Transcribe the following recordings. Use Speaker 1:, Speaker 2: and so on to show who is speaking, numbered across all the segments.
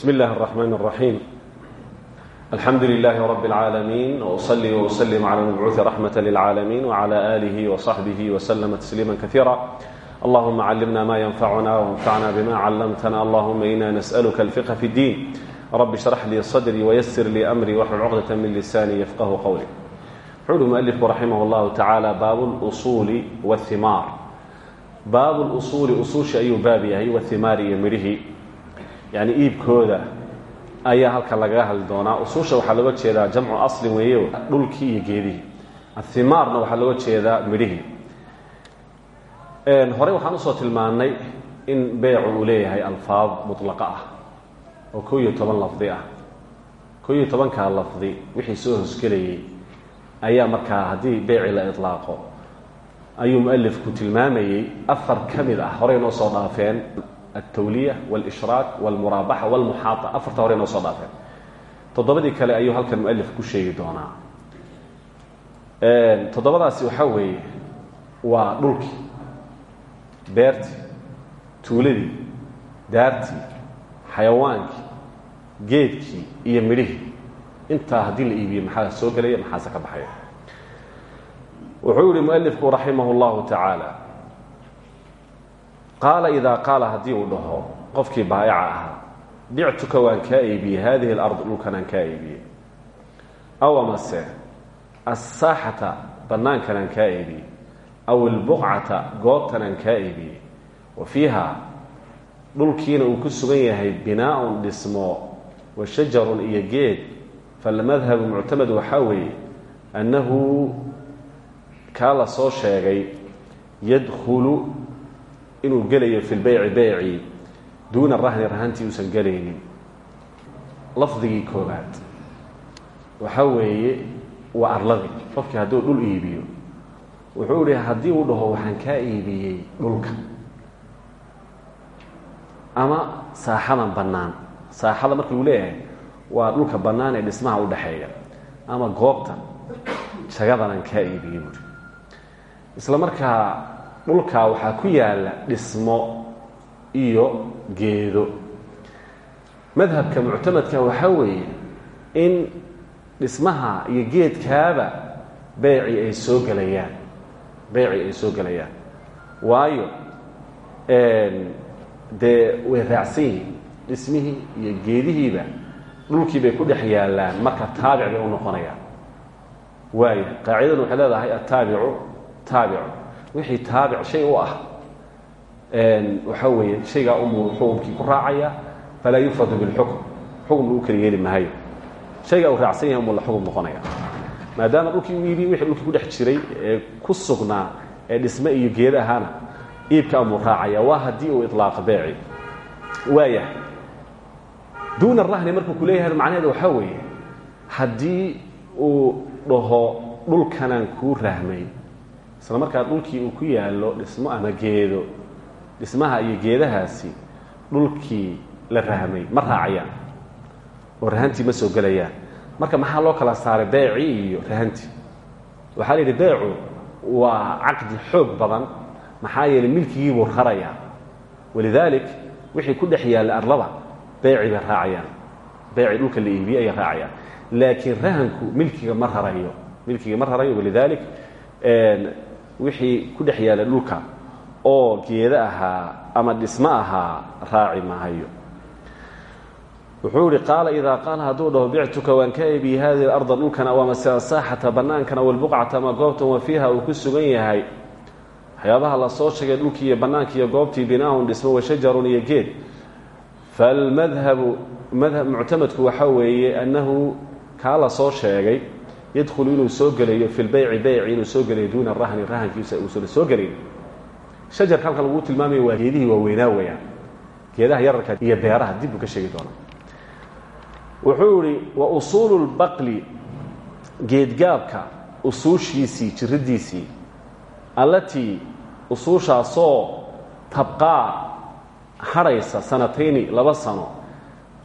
Speaker 1: بسم الله الرحمن الرحيم الحمد لله رب العالمين وأصلي وأسلم على المبعوث رحمة للعالمين وعلى آله وصحبه وسلم تسليما كثيرا اللهم علمنا ما ينفعنا وانفعنا بما علمتنا اللهم إنا نسألك الفقه في الدين رب اشرح لي صدري ويسر لي أمري واحلل عقدة من لساني يفقه قولي حول المؤلف رحمه الله تعالى باب الأصول والثمار باب الأصول أصول أي بابه والثمار يمره yani iibkooda ayaa halka lagaga hadli doonaa. Usuusha waxaa looga jeedaa jamcu aslin weeyo dhulkii iyo geedihii. Athimaarna waxaa looga jeedaa midhihii. Horey waxaan u soo tilmaannay in beecu leeyahay alfaad mutlaqa ah oo koo iyo toban lafdi ah. Koo iyo tobankaa lafdi wixii soo hosgelayay ayaa markaa haddii beeci la ilaaqo ayuu mualifku tilmaamayey afar ka ah horey noo soo dhaafeen altawliya wاlishraak wاlmuraabaxa wاlmuxaaa afarta hore noo soo dhaafeen toddobadii kale ayuu halkan mualif ku sheegi doonaa toddobadaasi waxaa weeye waa dhulkii beertii tuuladii daartii xayawaankii geedkii iyo midhihii intaa haddii la iibiyo maxaa soo gelaya maxaase ka baxaya wuxuu yihi mualifku raximah اllahu tacaala qaala idaa qaala haddii uu dhaho qofkii baayaca ahaa bictuka waan kaa iibiyey haadihi alard dhulkan aan kaa iibiyey. Aw amase assaaxata bannaankan aan kaa iibiyey aw ilbuqcata goobtan aan kaa iibiyey wa fiiha dhulkiina uu ku sugan yahay binaaun dhismo wa shajarun iyo geed falmadhabu muctamad waxaa weeye annahu kaa la soo sheegay yadkhulu inuu gelayo fi lbeyci beyci duuna rahni rahantii uusan gelaynin. Lafdigii koobaad waxaa weeye waa arladii qofkii hadduu dhul iibiyo wuxuu ihi haddii uu dhaho waxaan kaa iibiyey dhulka ama saaxadan bannaan. Saaxada markii uu leeyahay waa dhulka bannaan ee dhismaha udhaxeeya ama goobta jagadanaan kaa iibiyey buuri isla markaa dhulkaa waxaa ku yaalla dhismo iyo geedo. Madhabka muctamadka waxaa weeye in dhismaha iyo geedkaaba beeci ay soo gelayaan beeci ay soo gelayaan waayo dee way raacsan yihiin dhismihii iyo geedihiiba dhulkii bay ku dhex yaalaan marka taabic bay u noqonayaan. Waayo qaacidadan waxay leedahay attaabicu taabicu wixii taabic shay u ah waxaa weeye shaygaa umuu xukumkii ku raacaya falaa yufradu bilxukm xukm lagu kala yeeli maayo shaygaa uu raacsan yahay umuu la noqonaya. Maadaama dhulkii u iibi wixii dhulkii ku dhex jiray ee ku sugnaa ee dhisme iyo geed ahaana iibka amuu raacaya waa haddii uu iطlaaqa beeci. Waaya duuna rahni markuu ku leeyahay macnaheeda weeye haddii uu dhaho dhulkanaan kuu rahmay isla markaa dhulkii uu ku yaallo dhismo ama geedo dhismaha iyo geedahaasi dhulkii la rahmay ma raacayaan oo rahantii ma soo gelayaan. Marka maxaa loo kala saaray? Beecii iyo rahantii. Waxaa la yidhi beecu waa caqdi xoog badan maxaa yeelay milkigii buu rarayaa. Walidaalik wixii ku dhex yaalla arlada beeci bay raacayaan. Beeci dhulka la iibiyey ayay raacayaan. Laakiin rahanku milkiga ma rarayo. Milkiga ma rarayo walidaalik wixii ku dhex yaalla dhulka oo geedo ahaa ama dhismo ahaa raaci maahayo. Wuxuu ihi qaala idaa qaala hadduu dhaho bictuka waan ka eebiye hadihi arda dhulkan aw amase asaaxata bannaankan aw albuqcata ama goobtan wa fiiha uu ku sugan yahay. Waxyaabaha la soo sheegay dhulkii iyo bannaanki iyo goobtii binaahun dhismo wa shajarun iyo geed. Falmadhabu madhab muctamadku waxaa weeye annahu kaa la soo sheegay yadkhulu inuu soo gelayo fi lbeyci beyci inuu soo gelayo duuna rahni rahankiisa uusan soo gelayn shajarka halkan lagu tilmaamaya waa geedihii waaweynaa weyaan geedaha yararka iyo beeraha dib buu ka sheegi doonaa wuxuu yihi wa usuulu lbaqli geedgaabka usuushiisii jiradiisii allatii usuushaasoo tabqaa hadhaysa sanatayni laba sano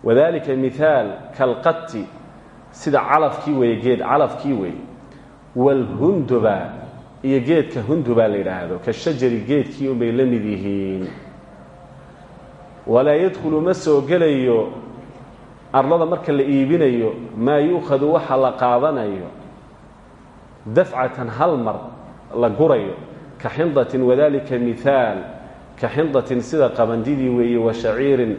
Speaker 1: wadalika mithaal kalqati sida calafkii weeye geed calafkii weeye wاlhunduba iyo geedka hunduba la yidhaahdo ka shajari geedkii unbay la mid yihiin. Walaa yadkhulu ma soo gelayo arlada marka la iibinayo maa yuukhadu waxa la qaadanayo dafcatan hal mar la gurayo ka xindatin wadalika mihaal ka xindatin sida qabandidii weeye wa shaciirin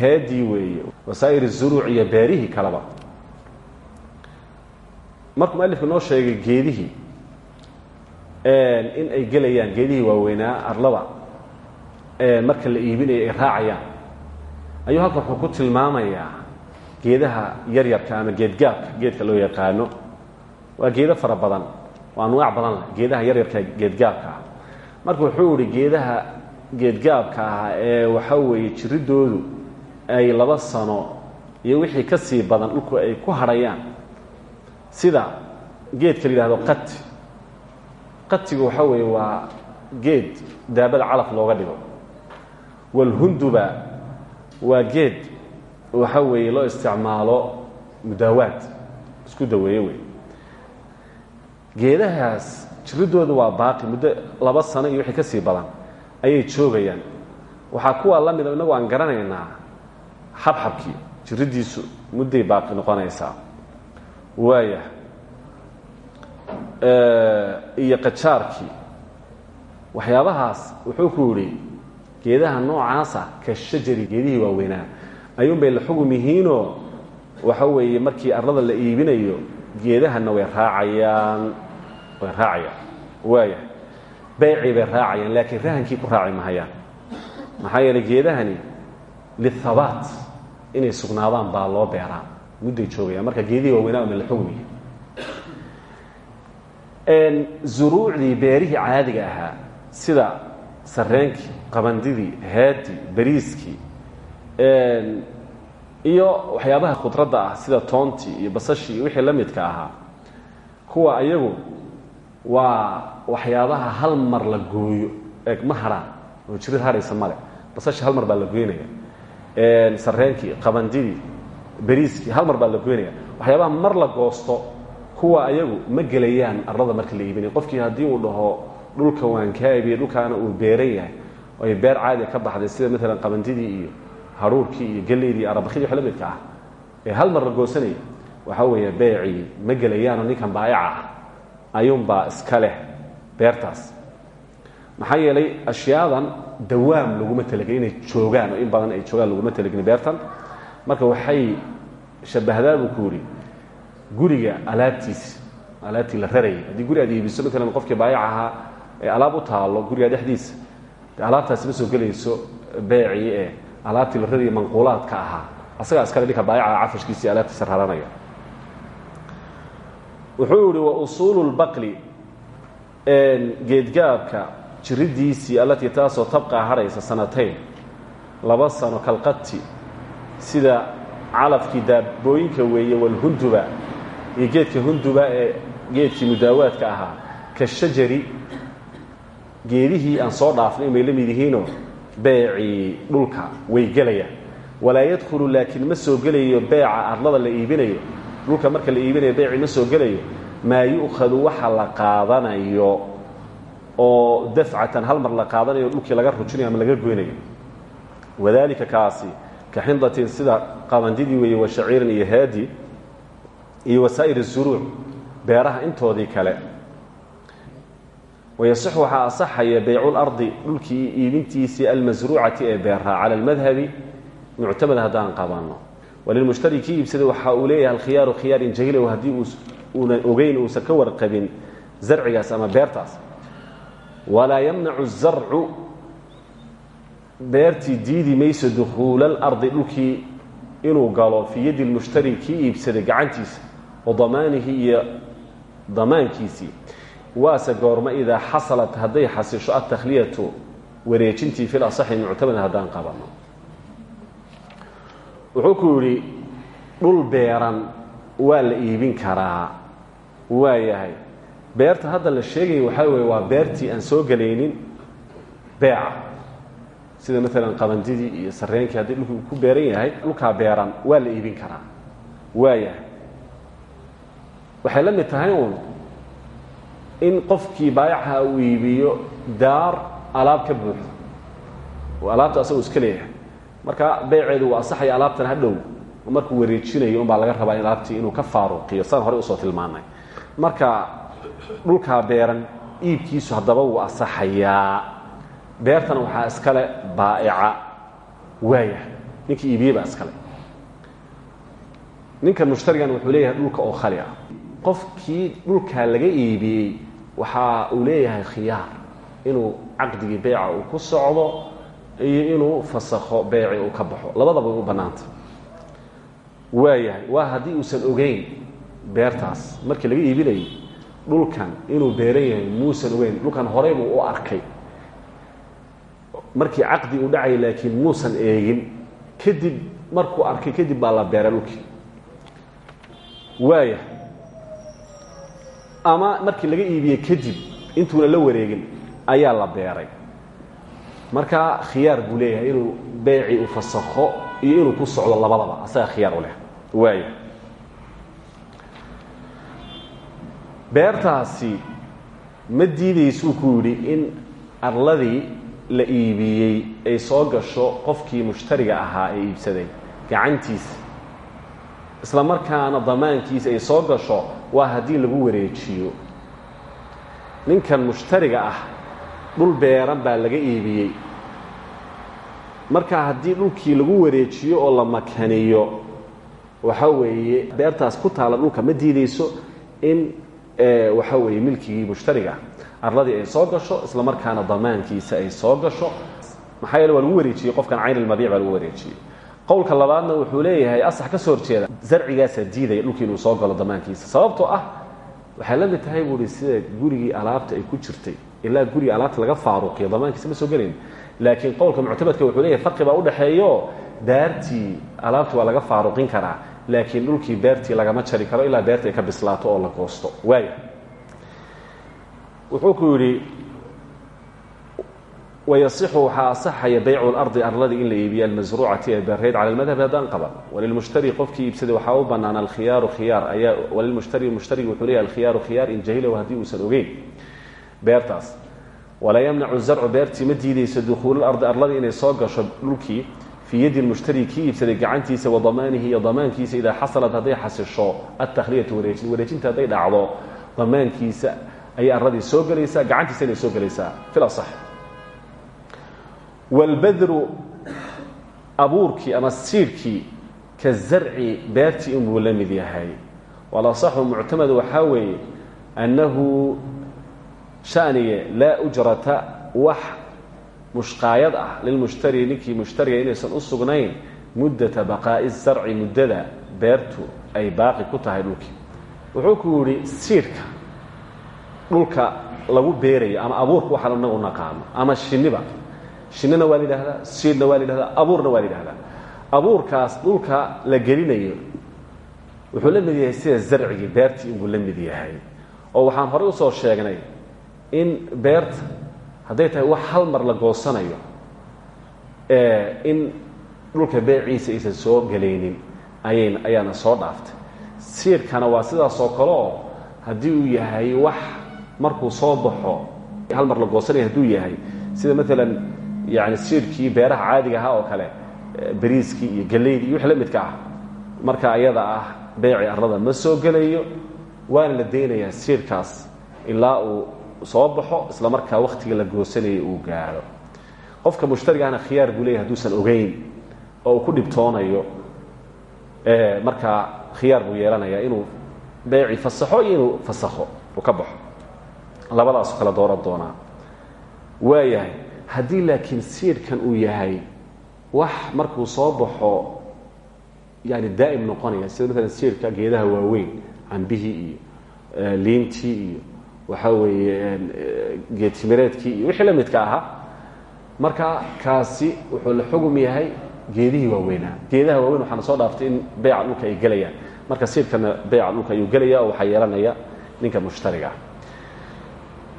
Speaker 1: heedii weeye wasaa'ir zuruuc iyo beerihii kaleba markuu mualifku noo sheegay geedihii in ay gelayaan geedihii waaweynaa arlada marka la iibinayo ay raacayaan. Ayuu halkan wuxuu ku tilmaamayaa geedaha yaryarka ama geedgaabka geedka loo yaqaano. Waa geedo fara badan oo anwaac badan leh geedaha yaryarka geedgaabka ah. Marka wuxuu ihi geedaha geedgaabka ah ee waxa weeye jiridoodu ay laba sano iyo wixii ka sii badan dhulku ay ku hadhayaan sida geedka la yidhahdo qati qatigu waxa weeye waa geed daabada calaf looga dhigo. Walhunduba waa geed waxa weeye loo isticmaalo mudaawaad isku daweeye wey geedahaas jiridooda waa baaqi muddo laba sano iyo wixii ka sii badan ayay joogayaan. Waxaa kuwaa la mida innagu aan garanaynaa xabxabkii jiridiisu mudday baaqi noqonaysaa waaya iyo qajaarkii. Waxyaabahaas wuxuu ku yidhi geedaha noocaasa ka shajari geedihii waaweynaa. Ayuunbay la xugum waxa weeye markii arlada la iibinayo geedahana way raacayaan way raacayaan waaya. Baycii bay raacayaan laakiin rahankii ku raaci mahayaan. Maxaa yeeley geedahani lithabaat inay sugnaadaan baa loo beeraa mudday joogayaan marka geedihii waaweynaa xugum yihiin zuruucdii beerihii caadiga ahaa sida sareenkii qabandidii haadii bariiskii iyo waxyaabaha khudradda ah sida toontii iyo basashii iyo wixii la midka ahaa kuwa ayagu waa waxyaabaha hal mar la gooyo. Eeg ma harhaan oo jirid harhaysa male basashii hal mar baa la goynaya sareenkii qabandidii bariiskii hal mar baa la goynaya waxyaabaha mar la goosto kuwa ayagu ma gelayaan arlada marka la iibinaya qofkii haddii uu dhaho dhulka waan kaabiye dhulkaana uu beeran yahay ay beer caadiga ka baxday sida maalan qabandidii iyo haruurkii iyo galeydii iyo arabakidii wax la midka ah ee hal mar la goosanaya waxaa weeye beecii ma gelayaanoo ninkan baayaca ah. Ayuunbaa iska leh beertaas. Maxaa yeelay ashyaadan dawaam laguma talagelin inay joogaan oo in badan ay joogaan laguma talagelin beertan marka waxay shabahdaa buu guriga alaabtiisa alaabtii la rarayay haddii guri aad iibiso maalan qofkii baayac ee alaab u taalo guriga dhexdiisa de ma soo gelayso beecii ee alaabtii la rarayay manquulaadka ahaa. Asagaa iskale ninka baayaca cafashkiisii alaabtiisa raranaya wuxuu yihi wa usuulu lbaqli geedgaabka jiridiisii allatii taasoo tabqaa haraysa sanatayn laba sano kalqati sida calafkii daabooyinka weeye walhunduba iyo geedka hunduba ee geedkii mudaawaadka ahaa ka shajari geedihii aan soo dhaafnay may la mid yihiinoo beecii dhulka way gelayaan. Walaa yadkhulu laakiin ma soo gelayo beeca arlada la iibinayo. Dhulka marka la iibinayo beecii ma soo gelayo. Maa yu'khadu waxa la qaadanayo oo dafcatan hal mar la qaadanayo dhulkii laga rujinayo ama laga goynayo. Wadalika kaasi ka xindatin sida qabandidii weeye wa shaciirin iyo haadi iyo wasaa'ir الzuruuc beeraha intoodii kale. Wayasix waxaa asaxaya baycu lardi dhulkii iibintiisii almasruucati ee beeraa cala almadhabi muctamad haddaan qabanno walilmushtari kii iibsaday waxa uu leeyahay alkhiyaaru khiyaar in jahilow haddii uunan ogeyn uusan ka warqabin zarcigaas ama beertaas. Walaa yamnacu zarcu beertii diidi mayso dukhuula alardi dhulkii inuu galo fii yadi lmushtari kii iibsaday gacantiisa wa damaanihi iyo damaankiisii. Waase goormo idaa xasalat hadday xasisho altakhliyatu wareejintii fi lasaxi muctamad haddaan qabanno. Wuxuu ku yidhi dhul beeran waa la iibin karaa. Waa yahay. Beerta hadda la sheegaya waxaa weeye waa beertii aan soo gelaynin beeca sida maalan qabandidii iyo sareenkii haddii dhulku ku beeran yahay dhulkaa beeran waa la iibin karaa. Waa yahay. Waxay la mid tahay uun in qofkii baayaxa uu iibiyo daar alaab ka buuxdo oo alaabta asagoo iska leeyahay. Marka beyceedu waa asaxaya alaabtan hadhow markuu wareejinayo unbaa laga rabaa alaabtii inuu ka faaruqiyo. Saan horey u soo tilmaanay marka dhulkaa beeran iibkiisu haddaba wuu asaxayaa beertana waxaa iskale baa'ica waaya. Ninkii iibiyey baa iskale. Ninkan mushtarigan wuxuu leeyahay dhulka oo khali ah. Qofkii dhulkaa laga iibiyey waxa uu leeyahay khiyaar. Inuu caqdigii beyca uu ku socdo iyo inuu fasakho beyci uu ka baxo. Labadaba way u bannaanta waayahay waa haddii uusan ogeyn beertaas. Markii laga iibinayay dhulkan inuu beeran yahay muusan ogeyn. Dhulkan horey buu u arkay markii caqdi uu dhacay laakiin muusan eegin. Kadib markuu arkay kadib baa la beeray dhulkii. Waaya. Ama markii laga iibiyey kadib intuuna la wareegin ayaa la beeray. Marka khiyaar buu leeyahay inuu beecii u fasakho iyo inuu ku socdo labadaba. Asaga khiyaar u leh. Waaya. Beertaasi ma diidaysuu ku yidhi in arladii la iibiyey ay soo gasho qofkii mushtariga ahaa ee iibsaday. Gacantiisa isla markaana damaankiisa ay soo gasho waa haddii lagu wareejiyo. Ninkan mushtariga ah dhul beeran baa laga iibiyey. Marka haddii dhulkii lagu wareejiyo oo la makaniyo waxa weeye beertaas ku taala dhulka ma diideyso in waxa weeye milkigii mushtariga arladii ay soo gasho isla markaana damaankiisa ay soo gasho maxaa yeele waa lagu wareejiyey qofkan cayn ilmabiic baa lagu wareejiyey. Qowlka labaadna wuxuu leeyahay asax ka soo horjeeda zarcigaasaa diidaya dhulkii inuu soo galo damaankiisa sababtoo ah waxay la mid tahay buuhi sida gurigii alaabta ay ku jirtay ilaa gurigii alaabta laga faaruqiyo damaankiisa ma soo gelayn laakiin qowlka muctamadka wuxuu leeyahay farqi baa udhaxeeyo daartii alaabtii waa laga faaruqin karaa laakiin dhulkii beertii lagama jari karo ilaa beerta ka bislaato oo la goosto. Waaya wuxuu ku yidhi wayasixu waxaa asaxaya baycu lardi arladii in la iibiyo almasruucati ee beerayd cala lmadhabi haddaan qaban. Walilmushtari qofkii iibsaday waxaa u bannaan alkhiyaaru khiyaar ayaa walilmushtari mushtariga wuxuu leeyahy alkhiyaaru khiyaar in jahilahu haddii uusan ogeyn. Beertaas walaa yamnacu zarcu beertii ma diideyso dukhuululardi arladii inay soo gasho dhulkii fii yadi lmushtari kii iibsaday gacantiisa wa damaanihi iyo damaankiisa idaa xasalat hadday xasisho altakhliyatu wareejin wareejinta hadday dhacdo damaankiisa ayay arladii soo gelaysaa gacantiisa inay soo gelaysaa. Fil asax. Walbadru abuurkii ama siirkii ka zarci beertii inbuu la mid yahay. Walasaxu muctamad waxaa weeye annahu shaniye laa ujrata wax mushqaayad ah lilmushtari ninkii mushtariga inaysan u muddata baqaa'i zarci muddada beertu ay baaqi ku tahay dhulkii. Wuxuu ku yidhi siirka dhulka lagu beerayo ama abuurka waxaan inagu naqaano ama shiniba shinina waa la yidhahdaa siidna abuurna waa abuurkaas dhulka la gelinayo wuxuu la mid yahay sida zarcigii beertii inbuu la mid yahay. Oo waxaan horey u soo sheegnay in beerta hadday tahay wax hal mar la goosanayo in dhulka beeciisa aysan soo gelaynin ayay ayaana soo dhaaftay. Siirkana waa sidaasoo kale oo haddii uu yahay wax markuu soo baxo hal mar la goosanaya hadduu yahay. Sida maalan yani siirkii beeraha caadiga ahaa oo kale bariiskii iyo galeydii iyo wix la midka ah. Marka ayada ah beeci arlada ma soo gelayo waana la daynayaa siirkaas ilaa uu soo baxo isla markaa waktiga la goosanaya uu gaaro qofka mushtarigahna khiyaar buu leeyahy haduusan ogeyn oo uu ku dhibtoonayo markaa khiyaar buu yeelanaya inuu beeci fasaxo iyo inuu fasakho uu ka baxo labadaasoo kale dooran doonaa. Waayahay haddii laakiin siirkan uu yahay wax markuu soo baxo yani daa'im noqonaya sida maalan siirka geedaha waaweyn cambihii iyo liintii iyo waxaa weeye geedtimireedkii iyo wixii la midka ahaa marka kaasi wuxuu la xugum yahay geedihii waaweynaa. Geedaha waaweyn waxaana soo dhaaftay in beyca dhulka ay gelayaan. Marka siirkana beyca dhulka ayuu gelaya oo waxaa ninka mushtariga ah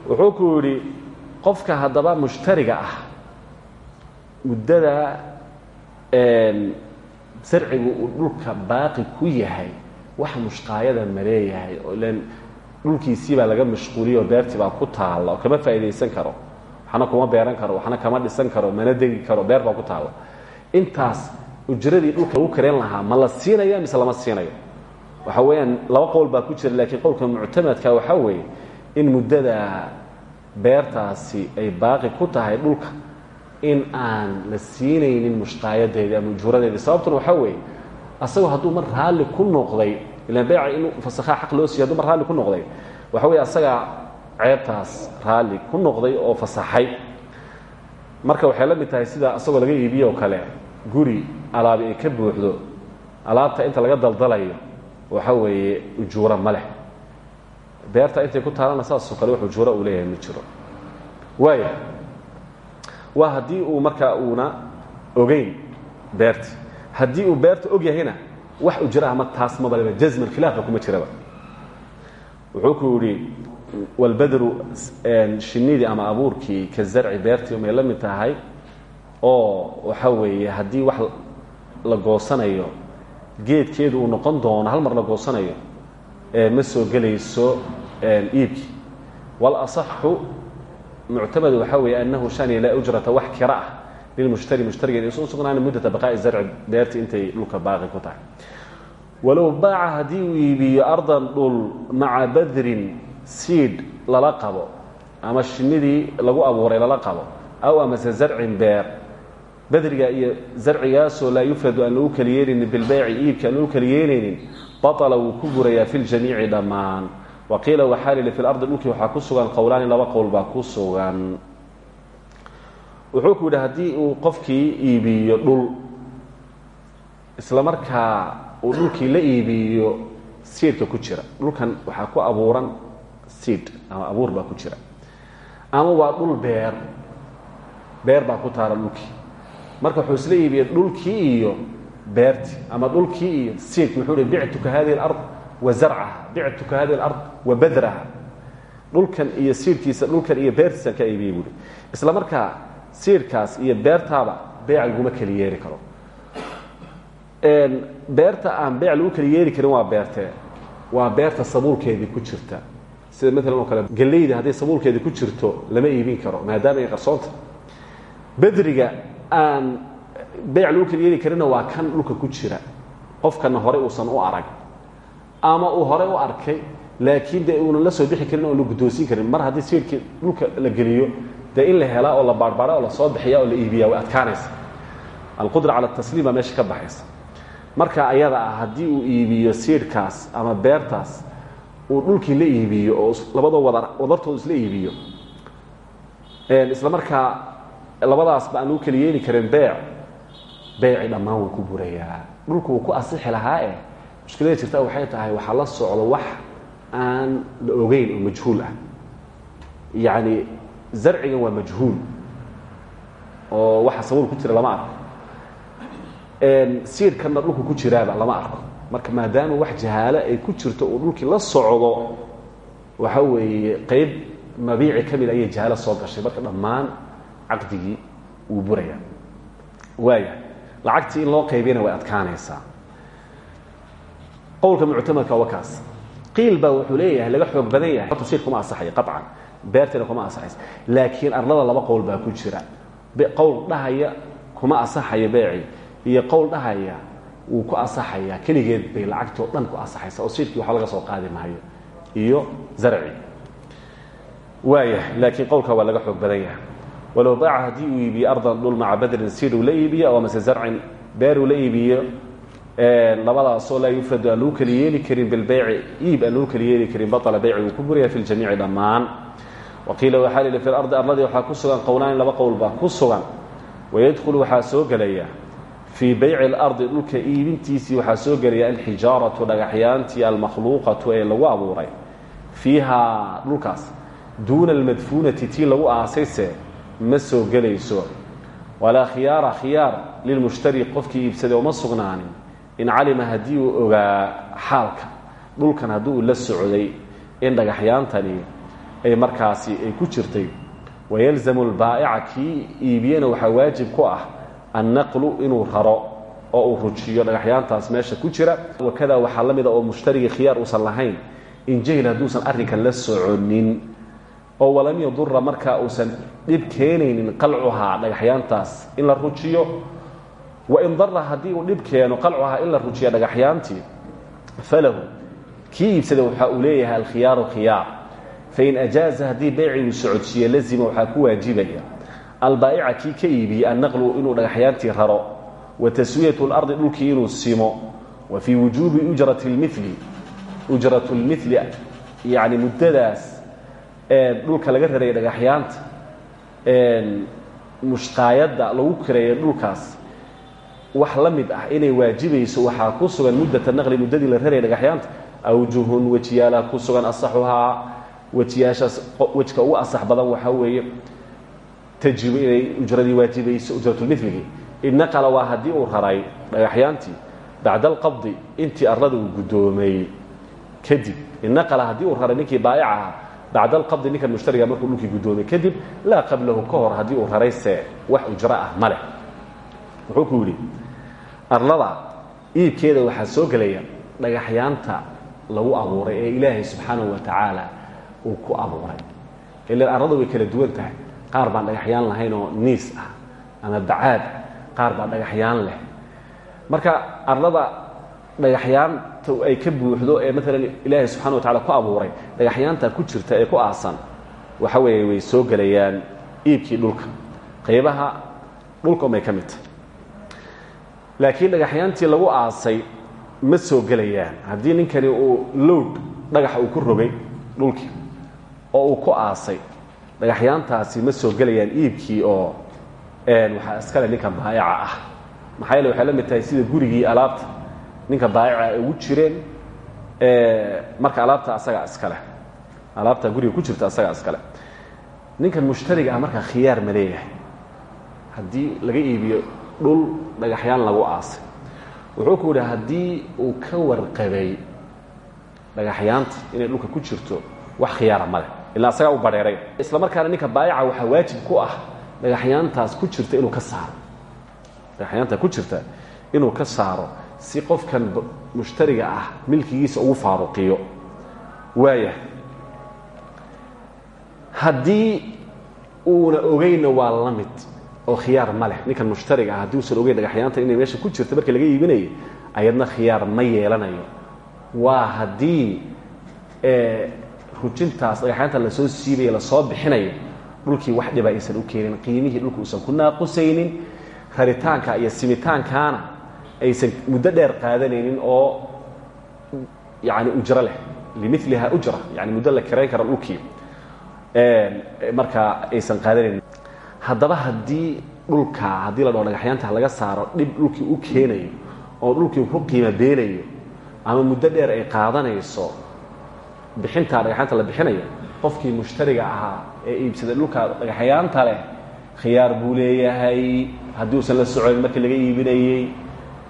Speaker 1: wuxuu ku yidhi qofka haddaba mushtariga ah muddada sarcigu uu dhulka baaqi ku yahay wax mushqaayada ma leeyahay oo ilan dhulkiisii baa laga mashquuliyey oo beertii baa ku taalla oo kama faa'iidaysan karo waxna kuma beeran karo waxna kama dhisan karo mana degi karo beer baa ku taalla. Intaas ujradii dhulka lagu kareen lahaa ma la siinaya mise lama siinayo? Waxa weeyaan laba qowl baa ku jira laakiin qowlka muctamadka waxaa weeye in muddada beertaasi ay baaqi ku tahay dhulka in aan la siinaynin mushqaayadeedii ama ujuradeedii sababtuna waxaa weeye asagoo hadduu mar raalli ku noqday ilaan beeca inuu fasakhaa xaq loo siiyo haduu mar raalli ku noqday waxa weeye asagaa ceebtaas raalli ku noqday oo fasaxay. Marka waxay la mid tahay sida asagoo laga iibiyo kale guri alaabi ay ka buuxdo alaabta inta laga daldalayo waxa weeye ujuuro ma beerta intay ku taalana saasoo kale wax ujuuro uu leeyahay ma jiro. Waaya waa haddii uu markaa uuna ogeyn beerti. Haddii uu beerta og yahayna wax ujro ama taas mabaleba jazman khilaafka kuma jiraba. Wuxuu ku yidhi walbadru shinidii ama abuurkii ka zarci beertii may la mid tahay oo waxa weeye haddii wax la goosanayo geedkeedu uu noqon doono hal mar la goosanayo ma soo gelayso iibkii walaصaxu muctamadu waxaa weeye anahu shaniya laa ujrata wax kira ah lilmushtari mushtarigeed isu sugnaana muddata baqaa'i zarci beertii intay dhulka baaqi ku tahay. Walow baaca haddii ardan dhul maca badrin siid lala qabo ama shinidii lagu abuuray lala qabo aw amase zarcin beer badriga iyo zarcigaasoo laa yufradu aan lagu kala yeelaynin bilbeyci iibka aan baطla wuu ku burayaa fi ljamiici dhammaan. Wa qiila waxaa lili fi lardi dhulkii waxaa ku sugan qowlaani laba qowl baa ku sugan. Wuxuu ku yidhi uu qofkii iibiyo dhul isla markaa uu dhulkii la iibiyo siidka ku jira. Dhulkan waxaa ku abuuran siid ama abuur baa ku jira. Ama waa dhul beer beer baa ku taara dhulkii. Marka wuxuu isla iibiyey dhulkii iyo beerti ama dhulkii iyo siidk muxuu hi bictuka hadihi alard wa zarcaha bictuka hadihi alard wa badraha. Dhulkan iyo siidkiisa dhulkan iyo beertiisaan ka iibiyey buuhi isla markaa siidkaas iyo beertaaba beec laguma kala yeeri karo. Beerta aan beec lagu kala yeeri karin waa beertee waa beerta sabuulkeedii ku jirta. Sida maalan oo kale geleyda hadday sabuulkeedii ku jirto lama iibin karo maadaama ay qarsoonta. Bedriga aan lagu kala yeeli karina waa kan dhulka ku jira. Qofkana horey uusan u arag. Ama uu horey u arkay laakiin dee uunan la soo bixi karin oo la guddoonsiin karin. Mar haddii siirkii dhulka la geliyo dee in la helaa oo la baarbaara oo la soo bixiya oo la iibiya way adkaanaysa. Alqudra cala tasliim baa meesha ka baxaysa. Marka ayada ah uu iibiyo siirkaas ama beertaas uu dhulkii la iibiyo oo labadoo wada wadartooda isla iibiyo. Isla markaa labadaasba aan kala yeeli karin beec beeci dhammaan wuu ku burayaa dhulku wuu ku asixi lahaa e mushkilada jirta waxay tahay waxaa la socdo wax aan la ogeyn oo majhuul ah. Yacni zarcigan waa majhuul oo waxa sabuul ku jira lama arko. Siirkanna dhulku ku jiraaba lama arko. Marka maadaama wax jahaalo ay ku jirto uu dhulkii la socdo waxa weeye qeyb mabiici ka mid ayay jahaalo soo gashay. Marka dhammaan caqdigii wuu buraya waaya lacagtii in loo qaybiyana way adkaanaysaa. Qowlka muctamadka waa kaas. Qiil baa wuxuu leeyahay laga xoog badan yahay. Horta siir kuma asaxayo qaطcan beerteena kuma asaxaysa laakiin arlada laba qowl baa ku jira. Qowl dhahaya kuma asaxayo beeci iyo qowl dhahaya wuu ku asaxayaa keligeed bay lacagtii o dhan ku asaxaysa oo siirkii waxba laga soo qaadi maayo iyo zarci. Waaya laakiin qowlka waa laga xoog badan yahay walow baaca haddii uu iibiyo ardan dhul maca badrin siir uu la iibiyo oo mase zarcin beer uu la iibiyo labadaasoo laa yufradu aan lagu karin bilbeyci iib aan lagu kala karin baطla beyci wuu ku buraya fi ljamiici dhammaan waqiila waxaa lihi fi lardi arladii waxaa ku sugan qowlaani laba qowl baa ku sugan wayadkhulu waxaa soo gelaya fii beyci اlardi dhulka iibintiisii waxaa soo gelaya alxijaaratu dhagaxyaantii almakhluuqatu ee lagu abuuray fiihaa dhulkaas duuna almadfuunati tii lagu aasayse ma soo gelayso. Walaa khiyaara khiyaar lilmushtari qofkii iibsaday oma sugnaanin. In calima haddii uu ogaa xaalka dhulkan haddii uu la socday in dhagaxyaantani ay markaasi ay ku jirtay. Wayalzamu lbaa'ica kii iibiyena waxaa waajib ku ah annaqlu inuu raro oo uu rujiyo dhagaxyaantaas meesha ku jira. Wakada waxaa la mida oo mushtarigii khiyaar uusan lahayn in jahil hadduusan arrinkan la soconin oo walam yadura markaa uusan dhib keenaynin qalcuhaa dhagaxyaantaas in la rujiyo wain dara haddii uu dhib keeno qalcuhaa in la rujiya dhagaxyaantii falahu kii iibsada waxa uu leeyahay alkhiyaaru khiyaar. Fain ajaaza haddii beyciguu socodsiiye lazima waxaa ku waajibaya albaa'ica kii ka iibiyey annaqlu inuu dhagaxyaantii raro wa taswiyatu lardi dhulkii inuu simo wa fii wujuubi ujrati lmili ujratu lmili yani muddadaas dhulka laga raraya dhagaxyaanta. Mushqaayadda lagu kireeya dhulkaas. Wax la ah inay waajibayso waxaa ku sugan muddata naqli muddadii la raraya dhagaxyaanta. Awjuhun wejiyaala ku sugan asaxuhaa wejiyaashaas wejka ugu asax badan waxaa weeye tajibu inay ujradii waajibayso ujratulmiligi innaqala waa haddii uu raray dhagaxyaantii bacda alqabdi intii arlada uu guddoomay. Kadib innaqala haddii uu raray ninkii baa'ic ahaa bacda alqabdi ninkan mushtariga markuu dhulkii guddoomay kadib laa qablahu ka hor haddii uu rarayse wax ujro ah ma leh. Wuxuu ku yidhi arlada iibkeeda waxaa soo gelaya dhagaxyaanta lagu abuuray ee ilaahay subxaanahu wa tacaala uu ku abuuray. Ilan arlada way kala duwan tahay. Qaar baan dhagaxyaan lahayn ah ama bacaad qaar baa dhagaxyaan leh. Marka arlada dhagaxyaanta ay ka buuxdo ee maalan ilaahay subxana wa tacala ku abuuray dhagaxyaanta ku jirta ee ku aasan waxa weeye way soo gelayaan iibkii dhulka. Qaybaha dhulka umay ka laakiin dhagaxyaantii lagu aasay ma soo gelayaan. Haddii ninkani uu lowd dhagaxa uu ku rogay dhulkii oo uu ku aasay dhagaxyaantaasi ma soo gelayaan iibkii oo waxaa iskale ninka baayaca ah. Maxaa yeele waxay la mid tahay sida gurigii alaabta ninka baayaca ay ugu jireen marka alaabta asaga iskale alaabta guriga ku jirta asaga iskale ninkan mushtariga ah khiyaar ma leeyahay. Laga iibiyo dhul dhagaxyaan lagu aasay wuxuu ku yidhi haddii uu ka warqabay dhagaxyaanta inay dhulka ku jirto wax khiyaara ma leh. Ilaa asagaa u badheeray isla markaana ninka baayaca waxaa waajib ku ah dhagaxyaantaas ku jirta inuu ka saaro. Dhagaxyaanta ku jirta inuu ka saaro si qofkan mushtariga ah milkigiisa ugu faaruqiyo waaya haddii uuna ogeyna waa la mid oo khiyaar ma leh ninkan mushtariga ah haddii uusan ogeyn dhagaxyaanta inay meesha ku jirta markii laga iibinayo ayadna khiyaar ma yeelanayo. Waa haddii rujintaas dhagaxyaanta la soo siibaya la soo bixinayo dhulkii wax dhiba aysan u keenin qiimihii dhulka uusan ku naaqusaynin raritaanka iyo simitaankaana aysan muddo dheer qaadanaynin oo yani ujro leh. Limiliha ujra yani muddo la kirayn kara dhulkii. Markaa aysan qaadanaynin. Haddaba haddii dhulka haddii la dhaho dhagaxyaanta laga saaro dhib dhulkii u keenayo oo dhulkii ku qiimo beelayo ama muddo dheer ay qaadanayso bixintaa dhagaxyaanta la bixinayo qofkii mushtariga ahaa ee iibsaday dhulka dhagaxyaanta leh khiyaar buu leeyahay. Haddii uusan la soconin markii laga iibinayey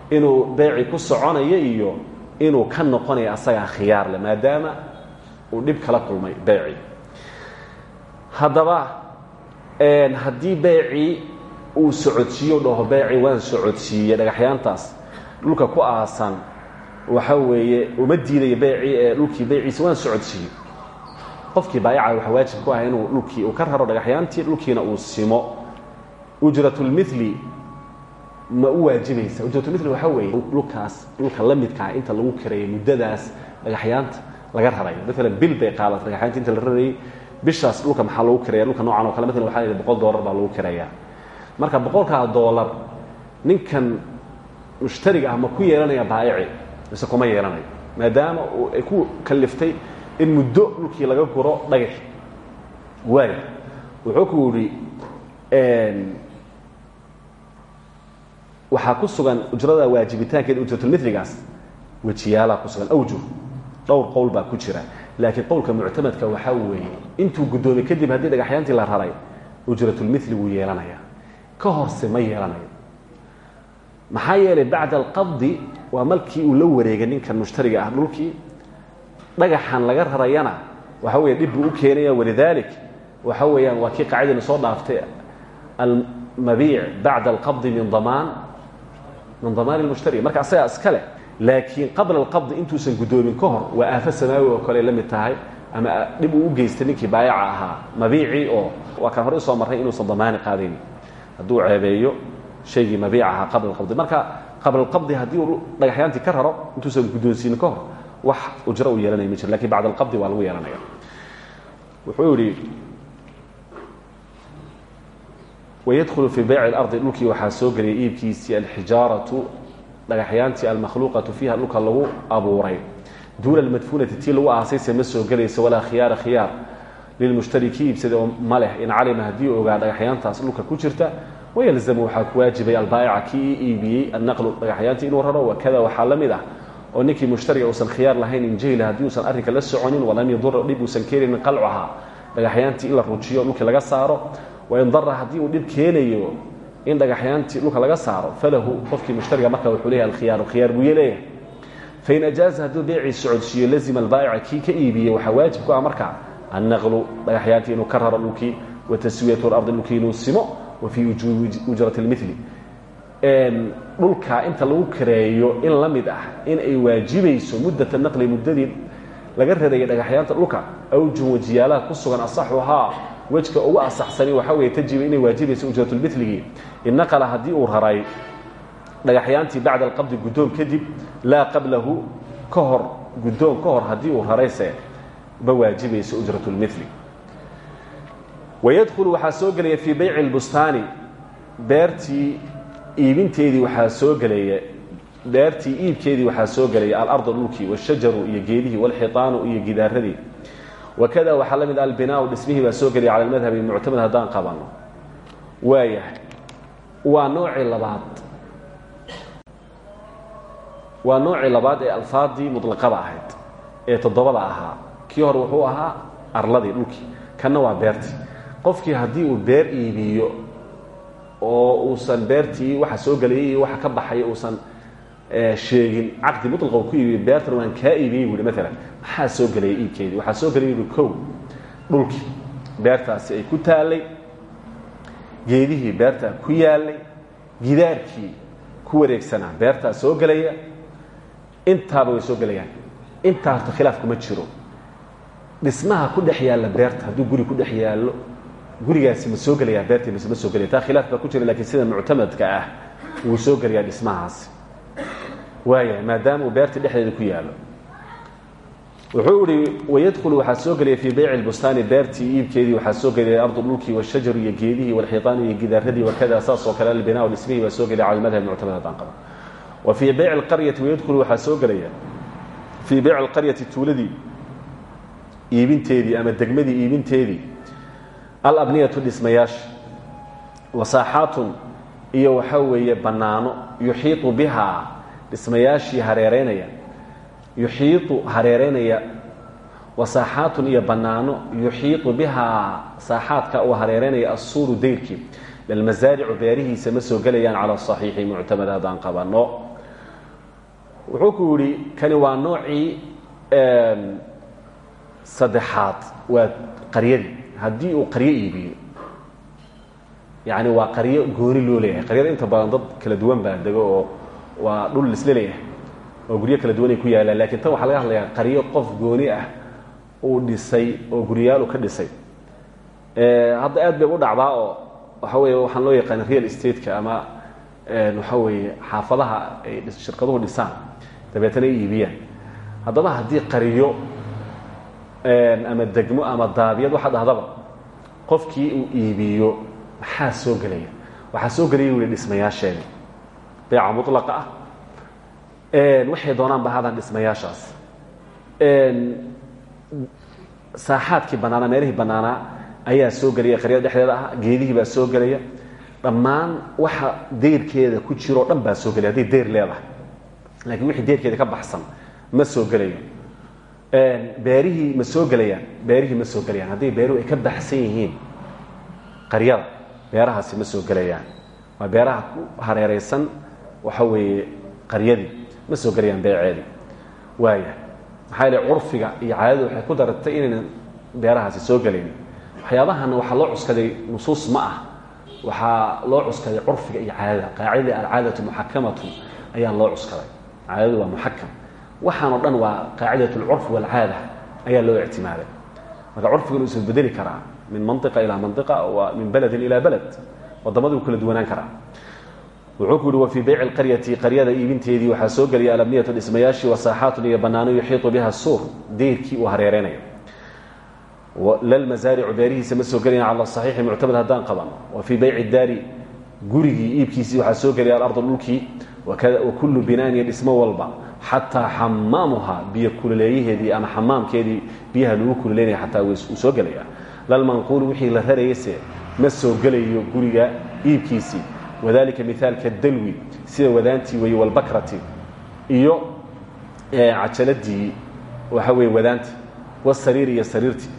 Speaker 1: inuu beeci ku soconayo iyo inuu ka noqonayo asagaa khiyaar leh maadaama uu dhib kala kulmay beeci. Haddaba haddii beecii uu socodsiiyo dhaho beecii waan socodsiiye dhagaxyaantaas dhulka ku aasan waxa weeye uma diidayo beecii ee dhulkii beeciisa waan socodsiiye qofkii baayaca waxaa waajib ku ah inuu dhulkii uu ka raro dhagaxyaantii dhulkiina uu simo. Ujratulmili ma u waajibaysa ujratulmili waxaa weeye dhulkaas dhulka la midkaa inta lagu kareeyo muddadaas dhagaxyaanta laga rarayo maalan bil bay qaadatay dhagaxyaanta inta la rarayay bishaas dhulka maxaa lagu kareeya dhulka noocan o kale maalan waxa la yidhi boqol dollar baa lagu kareeyaa marka boqolkaa dollar ninkan mushtariga ah ma ku yeelanaya baayici mise kuma yeelanayo maadaama ay ku kaliftay in muddo dhulkii laga guro dhagaxi waay wuxuu ku yidhi waxaa ku sugan ujrada waajibitaankeeda ujratulmiligaas wejiyaalaa ku sugan awjuh dhowr qowl baa ku jira. Laakiin qowlka muctamadka waxaa weeye intuu guddoomay kadib haddii dhagaxyaantii la raray ujratulmili wuu yeelanaya ka horse ma yeelanayo. Maxaa yeelay bacda alqabdi waa markii uu la wareegay ninkan mushtariga ah dhulkii. Dhagaxan laga rarayana waxa weeye dhib buu u keenaya walidaalik waxa weeyaan waa kii qaacidaynu soo dhaaftay almabiic bacda alqabdi min damaan min damaan lmushtari marka asagaa iska leh laakiin qabla alqabdi intuusan guddoomin ka hor waa aafo samaawi oo kale la mid tahay ama dhib uu u geystay ninkii baayaca ahaa mabiicii oo waa kaan hore u soo marray inuusan damaani qaadaynin hadduu ceebeeyo shaygii mabiic ahaa qabla alqabdi marka qabla alqabdi haddii uu dhagaxyaantii ka raro intuusan guddoonsiinin ka uu yeelanaya wydkulu fii bayci اlardi dhulkii waxaa soo gelaya iibkiisii alxijaaratu dhagaxyaantii almakhluuqatu fiiha dhulka lagu abuuray duuna almadfuunati tii lagu aasayse ma soo gelayso walaa khiyaara khiyaar lilmushtari ki iibsada oo ma leh in calima haddii ogaa dhagaxyaantaas dhulka ku jirta wayalzamu waxaa ku waajibay albaa'ica kii ii iibiyey annaqlu dhagaxyaantii inuu raro wakada waxaa la mid ah oo ninkii mushtariga uusan khiyaar lahayn in jahila haddii uusan arrinka la soconin walam yadura dhib uusan in la rujiyo saaro wain dara haddii uu dhib keenayo in dhagaxyaantii dhulka laga saaro falahu qofkii mushtariga marka wuxuu leeyahay alkhiyaaru khiyaar buu leeyahay. Fain ajaaza hadduu beecii socodsiiyo lazima albaa'ica kii ka iibiyey waxaa waajib ku ah marka annaqlu dhagaxyaantii inuu ka raro dhulkii wa taswiyatu lardi dhulkii inuu simo wa fii wujuubi ujrati lmili dhulka inta lagu kareeyo in la mid ah in ay waajibayso muddata naqli muddadii laga rarayay dhagaxyaanta dhulka awjun wajiyaalaha ku sugan asaxuhaa wejka ugu asaxsani waxaa weeye tajiba inay waajibayso ujratulmiligii in naqala haddii uu raray dhagaxyaantii bacda alqabdi guddoon kadib laa qablahu ka hor guddoon ka hor haddii uu rarayse ma waajibayso ujratulmili wayadkhulu waxaa soo gelaya fii bayci lbustaani beertii iibinteedii waxaa soo gelaya beertii iibkeedii waxaa soo gelaya alardu dhulkii washajaru iyo geedihii walxitaanu iyo gidaaradii wakada waxaa la mid albinaau dhismihii baa soo gelaya cala madhabi muctamad haddaan qabano waayahay waa noocii labaad waa noocii labaad ee alfaadii muطlaqada ahayd ee toddobada ahaa kii hore wuxuu ahaa arladii dhulkii kanna waa beertii qofkii haddii uu beer iibiyo oo uusan beertii waxa sheegin caqdi muطlaqa uu ku iibiyo beertan waan kaa iibiyey buuhi maalan maxaa soo gelaya iibkeedii waxaa soo gelaya buui kow dhulkii beertaasi ay ku taallay geedihii beertaa ku yaallay gidaarkii ku wareegsanaa beertaa soo gelaya intaaba way soo gelayaan intaa horta khilaaf kuma jiro. Dhismaha ku dhex yaalla beerta hadduu guri ku dhex yaallo gurigaasi ma soo gelayaa beertii mise ma soo gelaya taa khilaaf baa ku jira lakiin sida muctamadka ah wuu soo gelayaa dhismahaasi waayahay maadaama beerta dhexdeeda ku yaalo wuxuu ihi wayadkulu waxaa soo gelaya fii bayci lbustaani beertii iibkeedii waxaa soo gelaya ardu dhulkii washajaru iyo geedihii walxiitaan iyo gidaaradii wakada saas oo kale albina lismihii baa soo gelaya cala madhab muctamad haddaan wa fii bayci alqaryati wayadkulu waxaa soo gelaya fii bayci alqaryati tuuladii iibinteedii ama degmadii iibinteedii alabniyatu dhismayaasha wasaaxaatun iyo waxaa weeye bannaano yuxiitu bihaa dhismayaashii hareeraynaya yuxiiu hareeraynaya wa saaxaatun iyo banaano yuxiiu bihaa saaxaadka uu hareeraynaya bal masaaricu beerihiisa ma soo gelayaan calaa saxiixi muctamad wuxuu ku yidhi kani waa noocii saddexaad waa qaryadii haddii uu qaryo yani waa qaryo gooni loo leeyahay. Qaryada inta badan dad kala duwan baa dego waa dhul lisla oo guryo kala duwan ay ku yaalaan lakiin tan waxaa laga hadlayaa qaryo qof gooni ah uu dhisay oo guryaalu ka dhisay. Hadda aad bay u dhacdaa oo waxa weeye waxaan loo yaqaana real estate-ka ama waxa weeye xaafadaha ay shirkaduhu dhisaan dabeetana ay iibiyaan. Haddaba haddii qaryo ama degmo ama daabiyad waxa dhahdaba qofkii uu iibiyo maxaa soo gelaya? Waxaa soo gelaya wuli dhismayaasheeda beeca mulaqa ah. Waxay doonaan ba hadan dhismayaashaas. Saaxaadkii bannaanaa meelihii bannaanaa ayaa soo gelaya qaryada dhexdeeda ah geedihii baa soo gelaya dhammaan waxa deyrkeeda ku jiro o dhan baa soo gelaya hadday deyr leedahay. Lakiin wixii deyrkeeda ka baxsan ma soo gelayo. Beerihii ma soo gelayaan beerihii ma soo gelayaan. Hadday beeruhu ay ka baxsan yihiin qaryada beerahaasi ma soo gelayaan. Waa beeraha ku hareeraysan waxa weeye qaryadii ma soo gelayaan beeceedii. Waaya maxaa yeele curfiga iyo caadadu waxay ku daratay inaynan beerahaasi soo gelayn waxyaabahana waxaa loo cuskaday nusuus ma ah. Waxaa loo cuskaday curfiga iyo caadada. Qaacidadii alcaadatu muxakamatun ayaa loo cuskaday. Caadadu waa muxakam. Waxaan o dhan waa qaacidat اlcurf wاlcaada ayaa loo ictimaaday. Marka curfigan uu isbedeli karaa min maniqa ilaa maniqa wa min beledin ilaa beled wadamadu kala duwanaan karaa wuxuu ku yihi wa fii bayci alqaryati qaryada iibinteedii waxaa soo gelaya alabniyatu dhismayaashii wasaaxaatun iyo bannaano yuxiitu biha suur. Deyrkii uu hareereynayo lalmasaaricu beerihiisa ma soo gelaya cala saxiixi muctamad haddaan qabanno wa fii bayci daari gurigii iibkiisii waxaa soo gelaya alardu dhulkii. Wa kullu binaan iyo dhismo walba xataa xamaamuha biyo kululeeyaheedii ama xamaamkeedii biyaha lagu kululeynaya xataa wuu soo gelayaa lalmanquulu wixii la rarayase ma soo gelayo guriga iibkiisii wadalika mihaalka dalwi sida wadaantii wey walbakrati iyo cajaladii waxa weye wadaanti wasariiri iyo sariirtii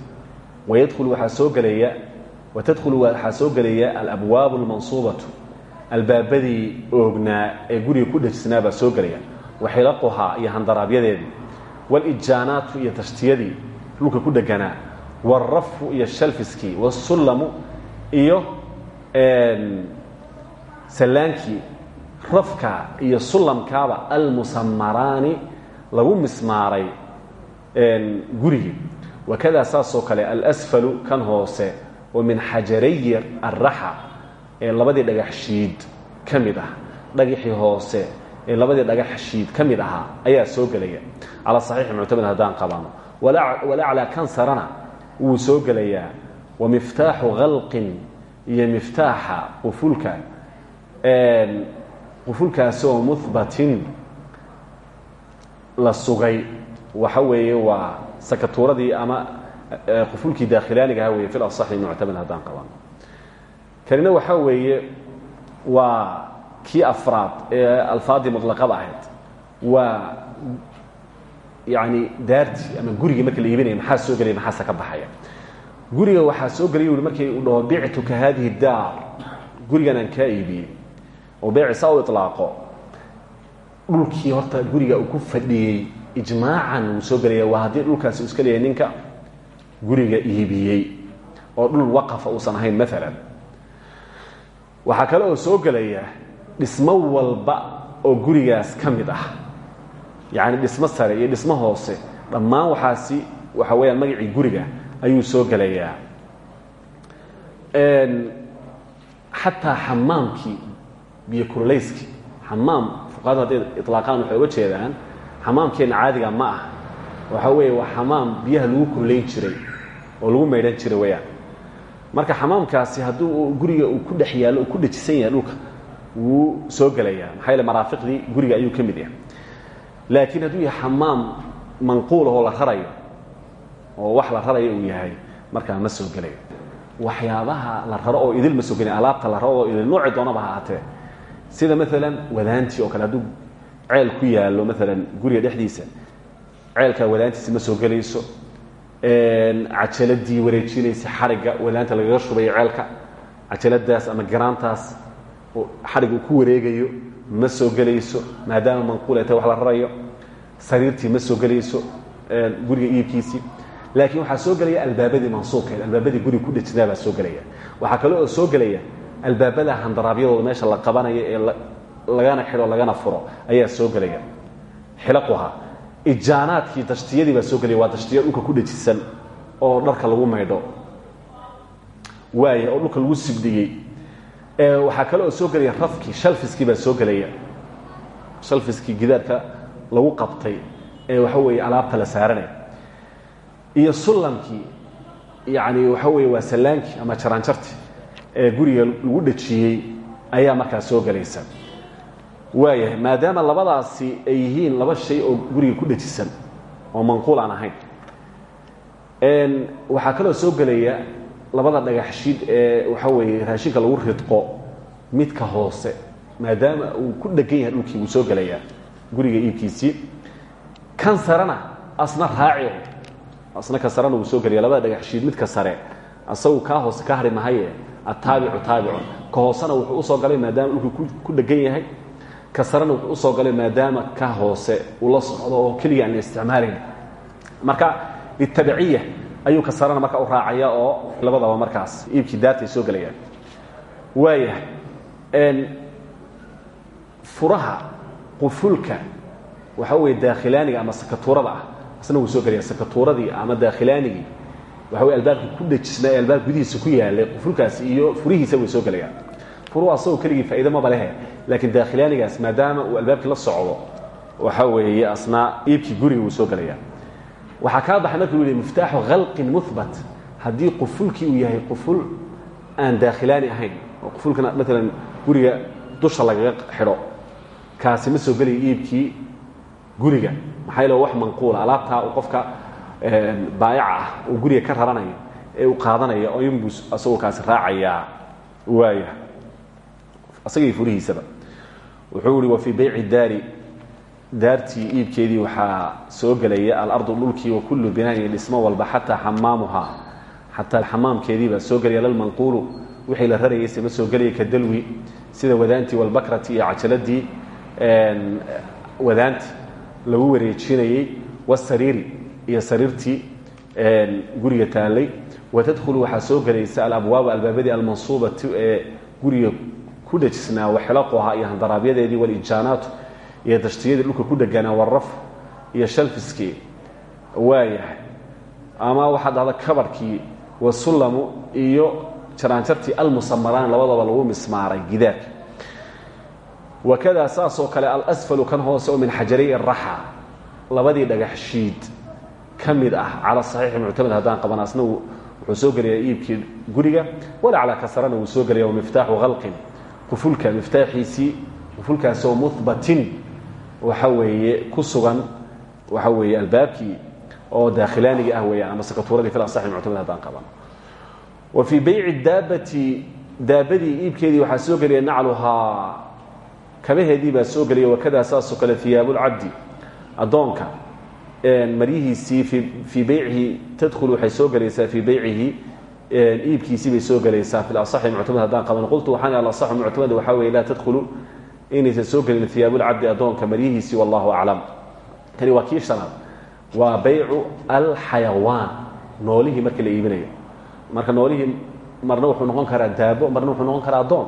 Speaker 1: wayadkhulu waxaa soo gelaya watadkhulu waxaa soo gelaya alabwaabu almansuubatu albaabadii oognaa ee guriga ku dhejisnaa baa soo gelaya waxilaquhaa iyo handaraabyadeedii walijaanaatu iyo tashtiyadii dhulka ku dheganaa wاlrafu iyo shalfiskii wاsullamu iyo sallaankii rafka iyo sullamkaaba almusamaraani lagu mismaaray gurigii. Wakada saasoo kale alsfalu kan hoose oo min xajarayi araxa ee labadii dhagax shiid ka mid ah. Hoose ee labadii dhagax shiid ka mid ahaa ayaa soo gelaya. Cala saxiixi muctamad haddaan qabano walaclaa kan sarana wuu soo gelayaa. Wa miftaaxu khalqin iyo miftaaxa qufulka qufulkaasoo muhbatin la sugay. Waxa weeye waa sakatuuradii ama qufulkii daakhilaaniga aha weye fi asaxi muctamad haddaan qabano kanina waxaa weeye waa kii afraad ee alfaadii muطlaqada ahayd. Waa yani daartii ama gurigii marka la iibinaya maxaa soo gelaya maxaase ka baxaya? Guriga waxaa soo gelaya ui markii uu dhaho bictuka hadihi daar. Gurigan aan kaa iibiyey oo beeci saa u ilaaqo dhulkii horta guriga uu ku fadhiyey ijmaacan wuu soo gelaya. Waa haddii dhulkaasi iska leeyahay ninka guriga iibiyey oo dhul waqafa uusan ahayn maalan waxaa kale oo soo gelaya dhismo walba oo gurigaas ka mid ah. Yacni dhismo sare iyo dhismo hoose dhammaan waxaasi waxa weeyaan magacii guriga ayuu soo gelayaa. Xataa xamaamkii biyo kululayskii xamaam fuqahadu hadday ilaaqaan waxay uga jeedaan xamaamkeenna caadiga ma ah waxa weeye waa xamaam biyaha lagu kululayn jiray oo lagu maydhan jiray weyaan marka xamaamkaasi hadduu guriga uu ku dhex yaallo uu ku dhejisan yahay dhulka wuu soo gelayaa. Maxaa yaele maraafiqdii guriga ayuu ka mid yahay. Laakiin hadduu yahay xamaam manquul oo la rarayo oo wax la rarayo uu yahay markaa ma soo gelayo. Waxyaabaha la raro oo idil ma soo gelin alaabta la raro oo idil nooci doonaba ha ahaatee sida maalan wadaantii oo kale hadduu ceel ku yaallo maalan guriga dhexdiisa ceelkaa wadaantiisi ma soo gelayso cajaladii wareejinaysa xarigga wadaanta lagaga shubayo ceelka cajaladaas ama garaantaas xarig uu ku wareegayo ma soo gelayso maadaama manquul ay tahay wax la rarayo sariirtii ma soo gelayso guriga iibkiisii. Laakiin waxaa soo gelaya albaabadii mansuubkeed albaabadii guriga ku dhejinaa baa soo gelaya. Waxaa kale oo soo gelaya albaabada handaraabyadooda meesha la qabanayo ee lagana xidho lagana furo ayaa soo gelaya. Xilaquha ijaanaadkii dashtiyadii baa soo gelaya. Waa dashtiya dhulka ku dhejisan oo dharka lagu maydho waaya oo dhulka lagu sibdhiyey waxaa kale oo soo gelaya rafkii shalfiskii baa soo gelaya. Shalfiskii gidaarka lagu qabtay ee waxa weeye alaabta la saaranay iyo sullamkii yani waxa weeye waa sallaankii ama jaraanjartii ee guriga lagu dhejiyey ayaa markaa soo gelaysa waayahay maadaama labadaasi ay yihiin laba shay oo guriga ku dhejisan oo manquul aan ahayn. Waxaa kaloo soo gelaya labada dhagaxshiid ee waxa weeye raashinka lagu ridqo midka hoose maadaama uu ku dhegan yahay dhulkii wuu soo gelayaa guriga iibkiisii. Kan sarena asna raaci asna ka sarena wuu soo gelaya labada dhagaxshiid midka sare. Asagu kaa hoose ka hari mahaye ataabicu taabicun ka hoosena wuxuu u soo galay maadaama dhulkii ku dhegan yahay. Ka sarena wuxuu u soo galay maadaama ka hoose uu la socdo oo keliga aan la isticmaalayn marka bitabiciya ayuu ka sarena marka u raacaya oo labadaba markaas iibkii daartay soo gelayaan waayahay furaha qufulka waxa weeye daakhilaaniga ama sakatuurada ah. Asna wuu soo gelaya sakatuuradii ama daakhilaanigii waxa wey albaabkii ku dhejisnaa ee albaab gudihiisa ku yaalay qufulkaasi iyo furihiisa way soo gelayaan furuhu asagoo keligii faa'iide maba lehe laakiin daakhilaanigaas maadaama uu albaabkii la socdo waxa weeye asnaa iibkii guriga wuu soo gelaya waxaa kaa baxay markuu yihi miftaaxu khalqin muhbat haddii qufulkii uu yahay quful aan daakhilaani ahayn oo qufulkana maalan guriga dusha lagaga xidho kaasi ma soo gelaya iibkii guriga. Maxaa yeele wax manquula alaabtaa uu qofka baayaca ah uu guriga ka raranayo ee uu qaadanaya oo inbuu asagoo kaasi raacayaa waaya asagii furihiisaba. Wuxuu ihi wa fii bayci daari. Daartii iibkeedii waxaa soo gelaya alardu dhulkii wa kullu binaayin dhismo walba xataa xamaamuhaa. Xataa xamaamkeediibaa soo gelaya lalmanquulu wixii la rarayayse ma soo gelaya ka dalwi. Sida wadaantii walbakrati iyo cajaladii wadaanti lagu wareejinayey wasariiri iyo sariirtii guriga taallay watadkhulu waxaa soo gelaysa alabwaabu albaabadii almansuubatu ee guriga ku dhejisnaa waxelaquhaa iyo handaraabyadeedii walijaanaatu iyo dashtiyadii dhulka ku dheganaa waraf iyo shalfiskii waayahay ama waxaa dhahda kabarhkii wasullamu iyo jaraanjartii almusamaraan labadaba lagu mismaaray gidaarka wakada saasoo kale alasfalu kan hoose oo min xajaray iraxa labadii dhagax shiid ka mid ah cala saxiixi muctamad haddaan qaban asna wuxuu soo gelayaa iibkii guriga wala calaa kasrana wuu soo gelaya miftaaxu khalqin qufulka miftaaxiisii qufulkaasoo muhbatin waxa weeye ku sugan waxa weeye albaabkii oo daakhilaanigii ah weeyaan ama sakatuuradii fil asaxi muctamad haddaan qaban. Wa fii bayci daabati daabadii iibkeedii waxaa soo gelaya nacluhaa kabaheedii baa soo gelaya wakadaa saasoo kale hiyaabulcabdi addoonka maryihiisii fii beycihi tadkhulu waxay soo gelaysaa fii beycihi iibkiisii bay soo gelaysaa fi asaxi muctamad haddaan qaban qultu waxaan alasaxu muctamad waxaa weye laa tadkhulu inaysan soo gelin hiyaabulcabdi addoonka maryihiisii wallahu aclam. Kani waa kii shanaad. Waa baycu alxayawaan noolihii marka la iibinayo. Marka noolihii marna wuxuu noqon karaa daabo marna wuxuu noqon karaa addoon.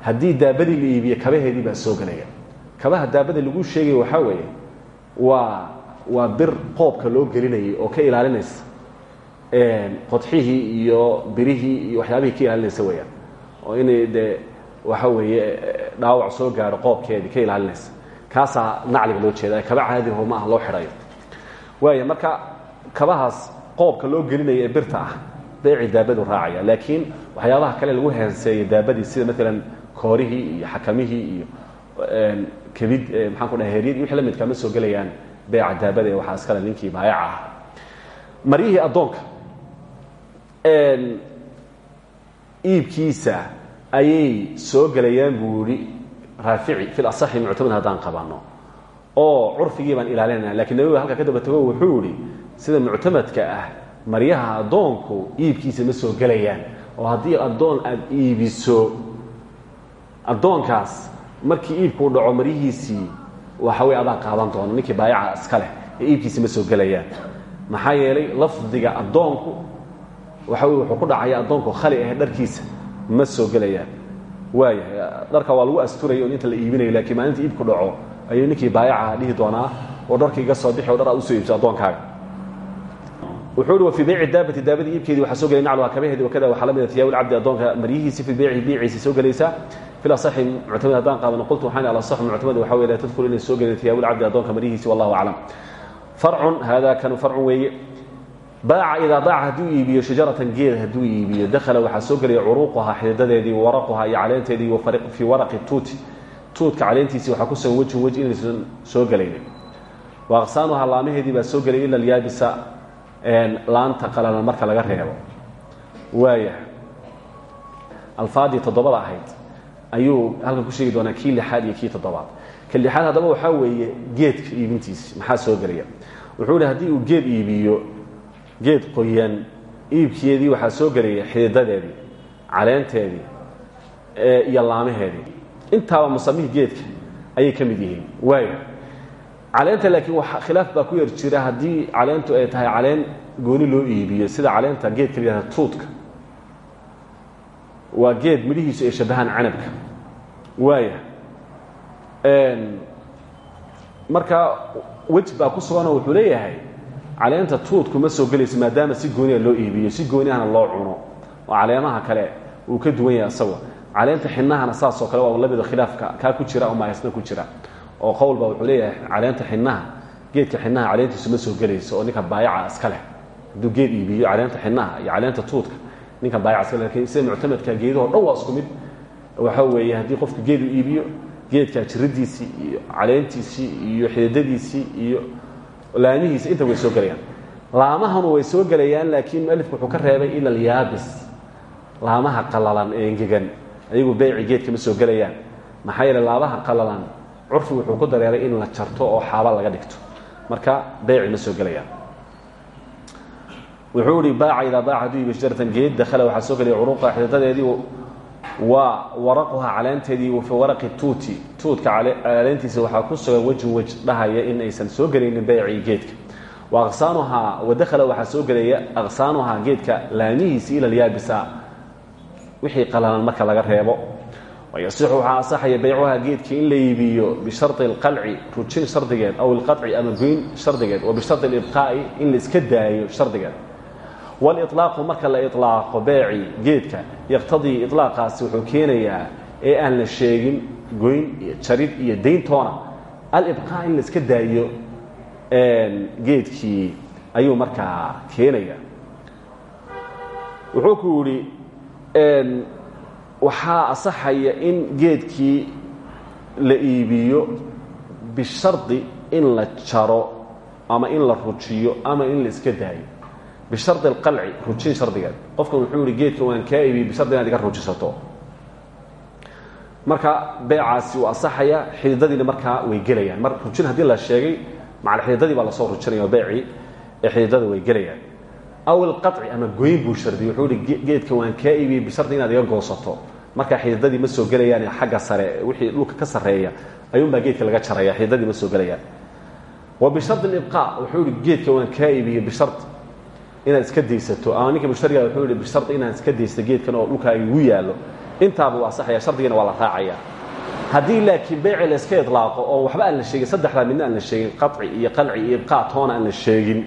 Speaker 1: Haddii daabadii la iibiye kabaheedii baa soo gelaya kabaha daabada lagu sheegaya waxaa weeye waa waa bir qoobka loo gelinayay oo ka ilaalinaysa qodxihii iyo birihii iyo waxyaabihii ka ilaalinaysa weyaan oo inay dee waxa weeye dhaawac soo gaaro qoobkeedii ka ilaalinaysa. Kaasaa nacliga loo jeeda kaba caadiho ma ah loo xidhayo. Waaya marka kabahaas qoobka loo gelinaya ee birta ah beeci daabadu raacaya. Laakiin waxyaabaha kale lagu heenseeyey daabadii sida maalan koorihii iyo xakamihii iyo kebid maxaan ku dhahay heryadii wixii la midkaa ma soo gelayaan beeca daabada ee waxaa ninkii baayaca ah maryihii addoonka iibkiisa ayay soo gelayaan buu yihi fil asaxi muctamad haddaan qabanno. Oo curfigii baan ilaalinayna lakiin nabiga halkaa ka daba tago wuxuu yihi sida muctamadka ah maryaha addoonku iibkiisa ma soo gelayaan. Oo haddii addoon aada iibiso addoonkaas markii iibkuu dhaco maryihiisii waxa wey adaa qaadan doona ninkii baayaca iska leh ee iibkiisi ma soo gelayaan. Maxaa yeelay lafdiga addoonku waxa wey wuxuu ku dhacaya addoonku khali ahe dharkiisa ma soo gelayaan. Waaya dharka waa lagu asturaya on inta la iibinayo lakiin maalinta iibku dhaco ayuu ninkii baayaca dhihi doonaa oo dharka iga soo bixi o dhar aad u soo iibso addoonkaaga wuxuu uhi wa fii beyci daabati daabadii iibkeedii waxaa soo gelay nacluha kabaheedi wakada waxaa la mida hiyaab lcabdi addoonka maryihiisi fii beyci biiciisi soo gelaysaa fi aصi muctamad haddaan qaadano qultu waxaan alaصx muctamad waxa wey laa tadkulu inay soo gelin hiyaab lcabdi addoonka maryihiisi wallahu aclam. Farcun hada kanu farcun weeye. Baaca idaa baaca hadduu iibiyo shajaratan geed hadduu iibiyo dakhala waxaa soo gelaya curuuquhaa xididadeedii waraquhaa iyo caleenteedii fii waraqi tuuti. Tuutka caleentiisii waxaa ku sugan wejin wej inaysan soo gelaynin wa aqsaanuhaa laamaheedii baa soo gelay ila alyaabisa laanta qalalan marka laga reebo. Waaya alfaadii toddobada ahayd. Ayuu halkan ku sheegi doonaa kii lixaad iyo kii toddobaad. Ka lixaad haddaba waxaa weeye geedka iibintiisi maxaa soo gelaya? Wuxuu hi haddii uu geed iibiyo geed qoyan iibkeedii waxaa soo gelaya xididadeedii caleenteedii iyo laamaheedii. Intaaba musamihii geedka ayay ka mid yihiin. Waaya caleenta laakiin khilaaf baa ku yar jira haddii caleentu ay tahay caleen gooni loo iibiyo sida caleenta geedka la tuudka waa geed midhihiisu ay shabahaan canabka. Waaya marka wej baa ku suganoo wuxuu leeyahay caleenta tuudku ma soo gelayso maadaama si gooniha loo iibiyo si gooni ahna loo cuno. Oo caleemaha kale uu ka duwan yahay isago caleenta xinahana saasoo kale waa lamida khilaafka kaa ku jira ama isna ku jira oo qowlba wuxuu leeyahay caleenta xinaha geedka xinaha caleentiisu ma soo gelayso oo ninka baayaca iska leh. Hadduu geed iibiyo caleenta xinaha iyo caleenta tuudka ninka baayaca iska leh. Lakin sida muctamadka geedaho dhan waa isku mid. Waxa weeye haddii qofku geed uu iibiyo geedka jiridiisii iyo caleentiisii iyo xididadiisii iyo laamihiisi inta way soo gelayaan. Laamahanu way soo gelayaan laakiin mualifku wuxuu ka reebay ila alyaabis laamaha qalalan ee engegan ayagu beyci geedka ma soo gelayaan. Maxaa yeele laamaha qalalan curfi wuxuu ku dareeray in la jarto oo xaaba laga dhigto. Marka beyci ma soo gelayaan. Wuxuu ihi baaca idaa baaca hadduu iibi shajaratan geed dakhala waxaa soo gelaya curuqa xididadeedii waa waraquha caleenteedii wa fii waraqi tuuti. Tuutka caleentiisa waxaa ku sugan wejin wej dhahaya in aysan soo gelaynin beycii geedka. Wa aqsaanuhaa wadakhala waxaa soo gelaya aqsaanuhaa geedka laamihiisi ila lyaabisa wixii qalalan marka laga reebo wayasixu waxaa asaxaya baycuhaa geedka in la iibiyo bishari alqalci rujin shardigeed aw ilqaci ama goyn shardigeed wa bishari alibqaa'i in la iska daayo shardigeed waliطlaaqu marka la ilaaqo beeci geedka yaqtadii ilaaqaasi wuxuu keenayaa ee aan la sheegin goyn iyo jarid iyo dayntoona alibqaa in la iska daayo geedkii ayuu markaa keenaya wuxuu ku yidhi waxaa asaxaya in geedkii la iibiyo bishardi in la jaro ama in la rujiyo ama in la iska daayo. Bishari alqalci rujin shardigeed qofkan wuxuu yihi geedka waan kaa iibiyey bishardi inaad iga rujisato. Marka beecaasi uu asaxaya xididadiina markaa way gelayaan. Mar rujin haddii la sheegay macal xididadii baa la soo rujinaya beecii ee xididada way gelayaan aw ilqaci ama goyn buu shardiyey wuxuu ihi geedka waan kaa iibiyey bishardi inaad iga goosato markaa xididadii ma soo gelayaane xagga sare wixii dhulka ka sarreeya ayuunbaa geedka laga jaraya xididadii ma soo gelayaan wa bishardi libqaa wuxuu ihi geedka waan kaa iibiyey bishard inaad iska daysato ama ninka mushtariga wuxuu yihi bishardi inaad iska daysato geedkan oo dhulkaa igu yaallo intaaba uu asaxaya shardigiina waa la raacaya haddii laakiin beyci la iska idlaaqo oo waxba aan la sheegin saddexdaa midna aan la sheegin qaci iyo qalci iyo ibqaa toona aan la sheegin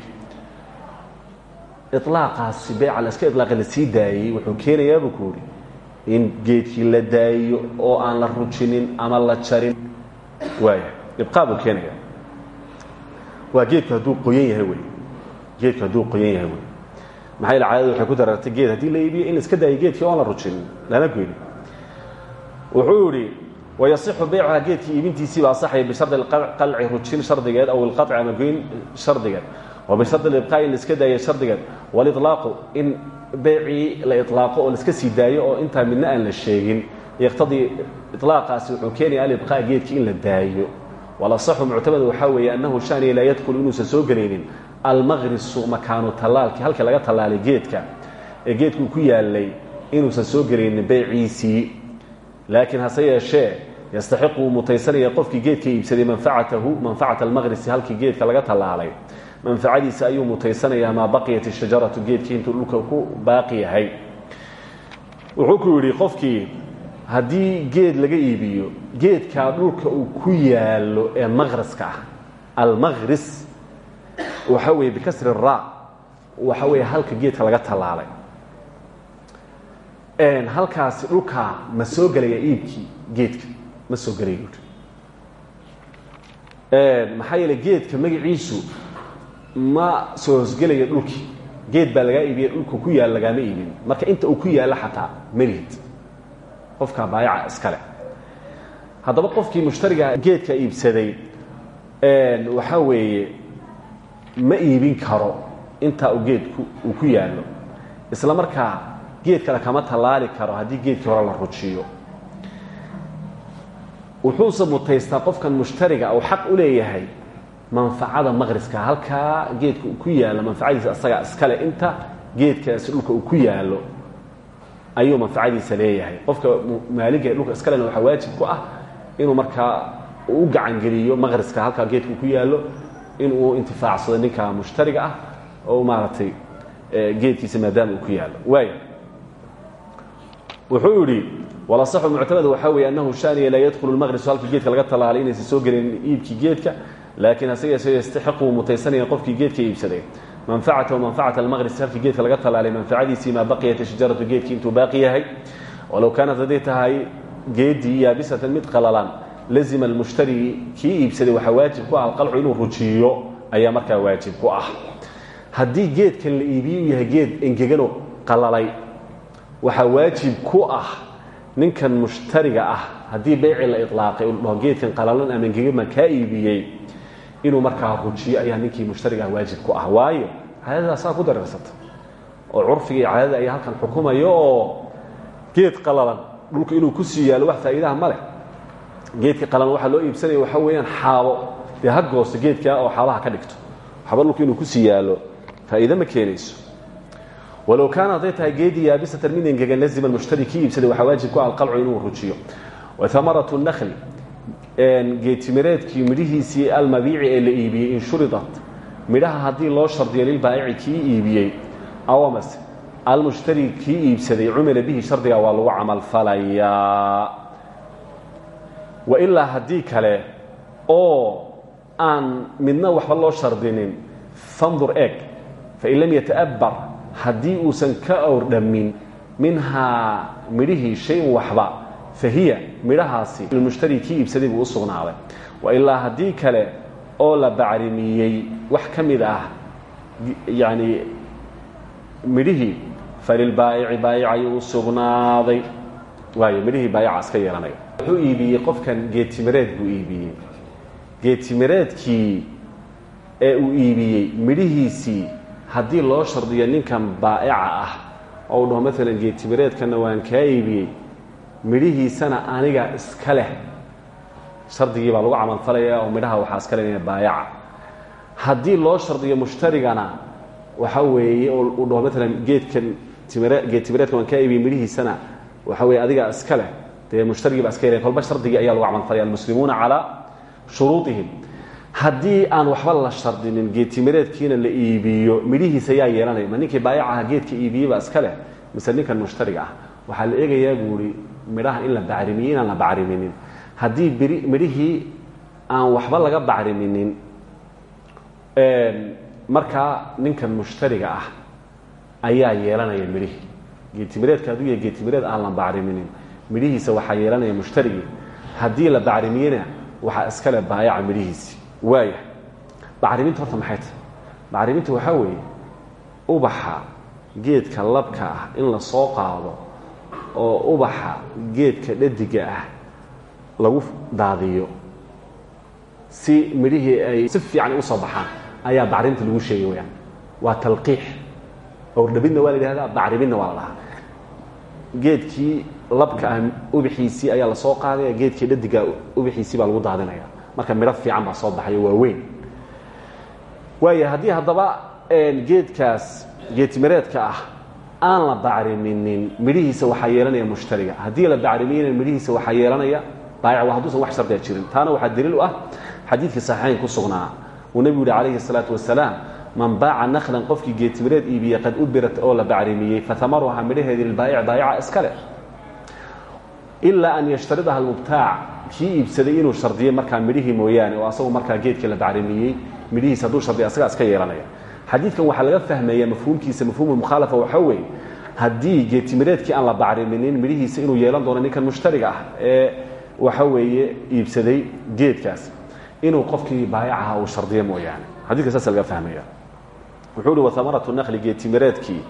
Speaker 1: ilaaqaasi beyca la iska idlaaqa la sii daayey wuxuu keenayaa buu ku yidhi in geedkii la daayo oo aan la rujinin ama la jarin waaya ibqaa buu keenaya waa geedku hadduu qoyan yahay wey geedku hadduu qoyan yahay wey maxaa yeel caadadu waxay ku darartay geed haddii la iibiyo in iska daayo geedkii oon la rujinin lana goynin wuxuu yihi wayasixu beycuha geedkii iibintiisiiba asaxaya bishardi qalci rujin shardigeed aw ilqaci ama goyn shardigeed wabishari ibqaa'i laiska daayay shardigan. Waliطlaaqu in beecii la ilaaqo oo laiska sii daayo oo intaa midna aan la sheegin. Yaqtadii ilaaqaasi wuxuu keenaya alibqaa geedkii in la daayo. Walasaxu muctamad waxaa weeye annahu shaniya laa yadkulu inuusan soo gelaynin almaqrisu makaanu tallaalki halka laga tallaalay geedka ee geedkuu ku yaalay inuusan soo gelaynin beyciisii laakiin hase yeeshee yastaxiqu uu mutaysanaya qofkii geedka iibsaday manfacatahu manfacata almaqrisi halkii geedka laga tallaalay manfacadiisa ayuu mutaysanayaa maa baqiyat shajaratu geedkii dhulka ku baaqi wuxuu ku yidhi qofkii haddii geed laga iibiyo geedkaa dhulka uu ku yaalo ee maqriska ah almaqris waxa weeye bikasri ra waxa weeye halka geedka laga tallaalay. Halkaasi dhulkaa ma soo gelaya iibkii geedka ma soo gelaya maxaa yeele geedka magaciisu ma soo hosgelaya dhulkii geed baa lagaa iibiya dhulka ku yaal lagaama iibin. Marka inta uu ku yaalla xataa melihid qofkaa baayaca iskale haddaba qofkii mushtariga geedka iibsaday waxaa weeye ma iibin karo intaa uu geedku uu ku yaallo. Isla markaa geed kale kama tallaali karo haddii geedkii hore la rujiyo. Wuxuuse mutaystaa qofkan mushtariga uu xaq u leeyahay manfacada maqriska halkaa geedka uu ku yaallo manfacadiisa asagaa iskale inta geedkaasi dhulka uu ku yaallo ayuu manfacadiisa leeyahay. Qofka maaliga ee dhulka iskalena waxaa waajib ku ah inuu markaa u gacangeliyo maqriska halkaa geedka uu ku yaallo inuu intifaacsado ninka mushtariga ah oo maaragtay geedkiisa maadaama uu ku yaallo. Waaya wuxuu yidhi walasaxu muctamad waxaa weeye annahu shaniya laa yadkhulu lmaqrisu halkii geedka laga tallaalay inaysan soo gelin iibkii geedka laakiin hase yeeshee yastaxiqu mutaysanaya qofkii geedka iibsaday. Manfacatahu manfacata almaqris halkii geedka laga tallaalay manfacadiisii maa baqiyat shajaratu geedkii intuu baaqi yahay. Walow kaanat hadday tahay geedii yaabisatan mid qalalan lazima almushtari kii iibsaday waxaa waajib ku ah alqalcu inuu rujiyo ayaa markaa waajib ku ah. Haddii geedkan la iibiye uu yahay geed engeganoo qalalay waxaa waajib ku ah ninkan mushtariga ah haddii beyci la ilaaqay u dhaho geedkan qalalan ama engegan kaa iibiyey inuu markaa rujiyo ayaa ninkii mushtariga waajib ku ah. Waayo caadadaasaa ku dareersata oo curfiga iyo caadada ayaa halkan xukumayo oo geed qalalan dhulka inuu ku sii yaalo wax faa'iidaha ma leh. Geedka qalalan waxaa loo iibsanaya waxaa weeyaan xaabo. Dee ha goosto geedkaa oo xaabaha ka dhigto. Waxba dhulka inuu ku sii yaalo faa'iide ma keenayso. Walow kaana hadday tahay geedii yaabisatan mid engegan lazima mushtari kii iibsaday waxaa waajib ku ah alqalcu inuu rujiyo. Wahamaratu nakli geetimireedkii midhihiisii almabiici ee la iibiyey in shuridat. Midhaha haddii loo shardiyo lilbaa'ici kii iibiyey awamase almushtari kii iibsaday cumila bihi shardiga waa lagu camalfalayaa wailaa haddii kale oo aan midna waxba loo shardinin fandur eeg fain lam yata'abbar haddii uusan ka awrdhammin minhaa midhihii shay-un waxba fahiya midhahaasi ilmushtari kii iibsaday buu u sugnaaday wailaa haddii kale oo la bacrimiyey wax ka mid ah yacni midhihii falilbaayici baayic ayuu u sugnaaday waayo midhihii baayica iska yeelanaya wuxuu iibiyey qofkan geetimireed buu iibiyey geetimireedkii ee uu iibiyey midhihiisii haddii loo shardiyo ninkan baa'ica ah oo u dhaho maalan waan kaa iibiyey midhihiisana aniga iska leh. Shardigii baa lagu camalfalayaa oo midhaha waxaa iska leh baayaca haddii loo shardiyo mushtarigana waxa weeye oo uu dhaho maalan geedkan timire geedtimireedkan waan kaa iibiyey midhihiisana waxa weeye adigaa iska leh. Dee mushtarigii baa iska yelay kolba shardigii ayaa lagu camalfalaya almuslimuuna calaa shuruudihim. Haddii aan waxba la shardinin geedtimireedkiina la iibiyo midhihiisa yaa yeelanaya ninkii baayacaha geedka iibiyey baa iska leh mise ninkan mushtariga ah. La eegayaa buu ihi midhaha in la bacrimiyey inaan la bacriminin. Haddii midhihii aan waxba laga bacriminin markaa ninkan mushtariga ah ayaa yeelanaya midhihii. Geedtimireedka hadduu yahay geedtimireed aan la bacriminin. Midhihiisa waxaa yeelanaya mushtarigii. Haddii la bacrimiyena waxaa iska leh baayaca midhihiisii waaya bacriminta horta maxay tahay? Bacriminta waxaa weeye ubaxa geedka labka ah in la soo qaado oo ubaxa geedka dhadiga ah lagu daadiyo si midhihii ay si fiican u soo baxaan ayaa bacriminta lagu sheegay weyaan waa talqiix. Owrdhabidna waa la yidhahdaa bacriminna waa la dhahaa geedkii labka ah ubaxiisii ayaa la soo qaadaya geedkii dhadiga ubaxiisii baa lagu daadinaya. Marka midho fiican baa soo baxayo waa weyn. Waaya haddii haddaba geedkaas geedtimireedka ah aan la bacriminin midhihiisa waxaa yeelanaya mushtariga. Haddii la bacrimiyena midhihiisa waxaa yeelanaya baayac waa hadduusan wax shardiga jirin. Taana waxaa daliil u ah xadiidkii saxiixayn ku sugnaa. Uu nebigu yihi calayhi salaatu wasalaam man baaca naklan qofkii geedtimireed iibiyey qad ubirat oo la bacrimiyey faamaruhaa midhaheedii lilbaayic baayaca iska leh. Ilaa an yashtaridaha almubtaac kii iibsaday inuu shardiyey markaa midhihii mooyaane oo asagu markaa geedkii la bacrimiyey midhihiisa hadduu shardiya asagaa iska yeelanaya xadiidkan waxaa laga fahmaya mafhuumkiisa mafhuumulmukhaalafa waxaa weeye haddii geedtimireedkii aan la bacriminin midhihiisa inuu yeelan doono ninkan mushtariga ah ee waxa weeye iibsaday geedkaas inuu qofkii baayacaha uu shardiyo mooyaane. Xadidka saasa laga fahmaya wuxuu uhi wahamaratu nakli geedtimireedkii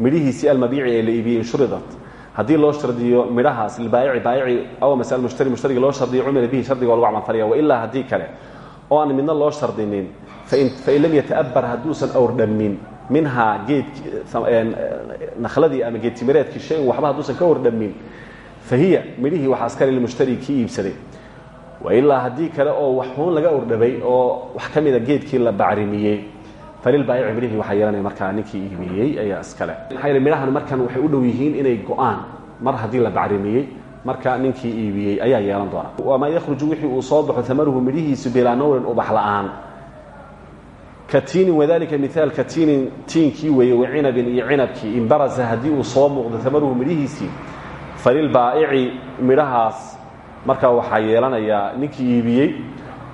Speaker 1: midhihiisii almabiici ee la iibiyey inshuridat. Haddii loo shardiyo midhahaas lilbaayici baayici aw masal mushtari mushtariga loo shardiyo cumila bihi shardiga waa lagu camalfalaya wailaa haddii kale oo aan midna loo shardinin fain lam yata'abar hadduusan awrdhammin minhaa geed nakhladii ama geedtimireedkii shayin waxba hadduusan ka wardhammin fahiya midhihii waxaa iskale lilmushtari kii iibsaday wailaa haddii kale oo waxuun laga awrdhabay oo wax ka mida geedkii la bacrimiyey falilbaayici midhihii waxaa yeelanaya markaa ninkii iibiyey ayaa iskale maxaa midhahan markan waxay u dhow yihiin inay go'aan mar haddii la bacrimiyey marka ninkii iibiyey ayaa yeelan doona wamaa yakhruju wixii uu soo baxo amaruhu midhihiisu bilaa nawrin ka tiinin wadalika miaal ka tiinin tiinkii weeye wacinabin iyo cinabkii. In barasa haddii uu soo muuqdo amaruhu midhihiisii falilbaa'ici midhahaas markaa waxaa yeelanayaa ninkii iibiyey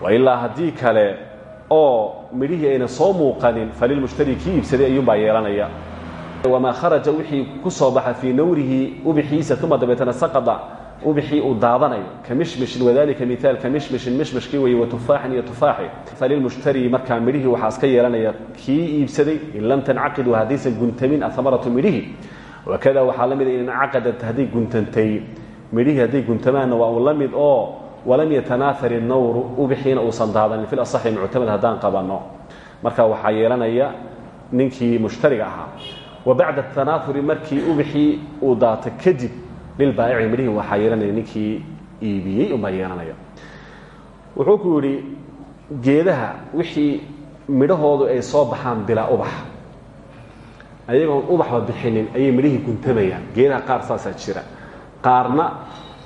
Speaker 1: wailaa haddii kale oo midhihii ayna soo muuqanin falilmushtari kii iibsaday ayuunbaa yeelanaya. Wamaa kharaja wixii ku soo baxa fii nawrihi ubixiisa uma dabeetana saqada ubixii uu daadanayo ka mishmishin wadalika miaal ka mishmishin mishmishkii weeye watufaaxin iyo tufaaxi. Falilmushtari markaa midhihii waxaa iska yeelanaya kii iibsaday in lam tancaqidu haddaysan guntamin ahamaratu midhihii wakada waxaa la mida in caqadat hadday guntantay midhihii hadday guntamaanna waa uu la mid oo walam yatanaahar inawru ubixiina uusan daadanin fi asaxi muctamad haddaan qabanno. Marka waxaa yeelanaya ninkii mushtariga ahaa. Wa bacda tanaahuri markii ubixii uu daato kadib lilbaayici midhihii waxaa yeelanaya ninkii iibiyey unbaa yeelanaya wuxuu ku yidhi geedaha wixii midhahoodu ay soo baxaan bilaa ubax. Ayagoon ubaxba bixinin ayay midhihii guntamayaan. Geedaha qaar saasaa jira. Qaarna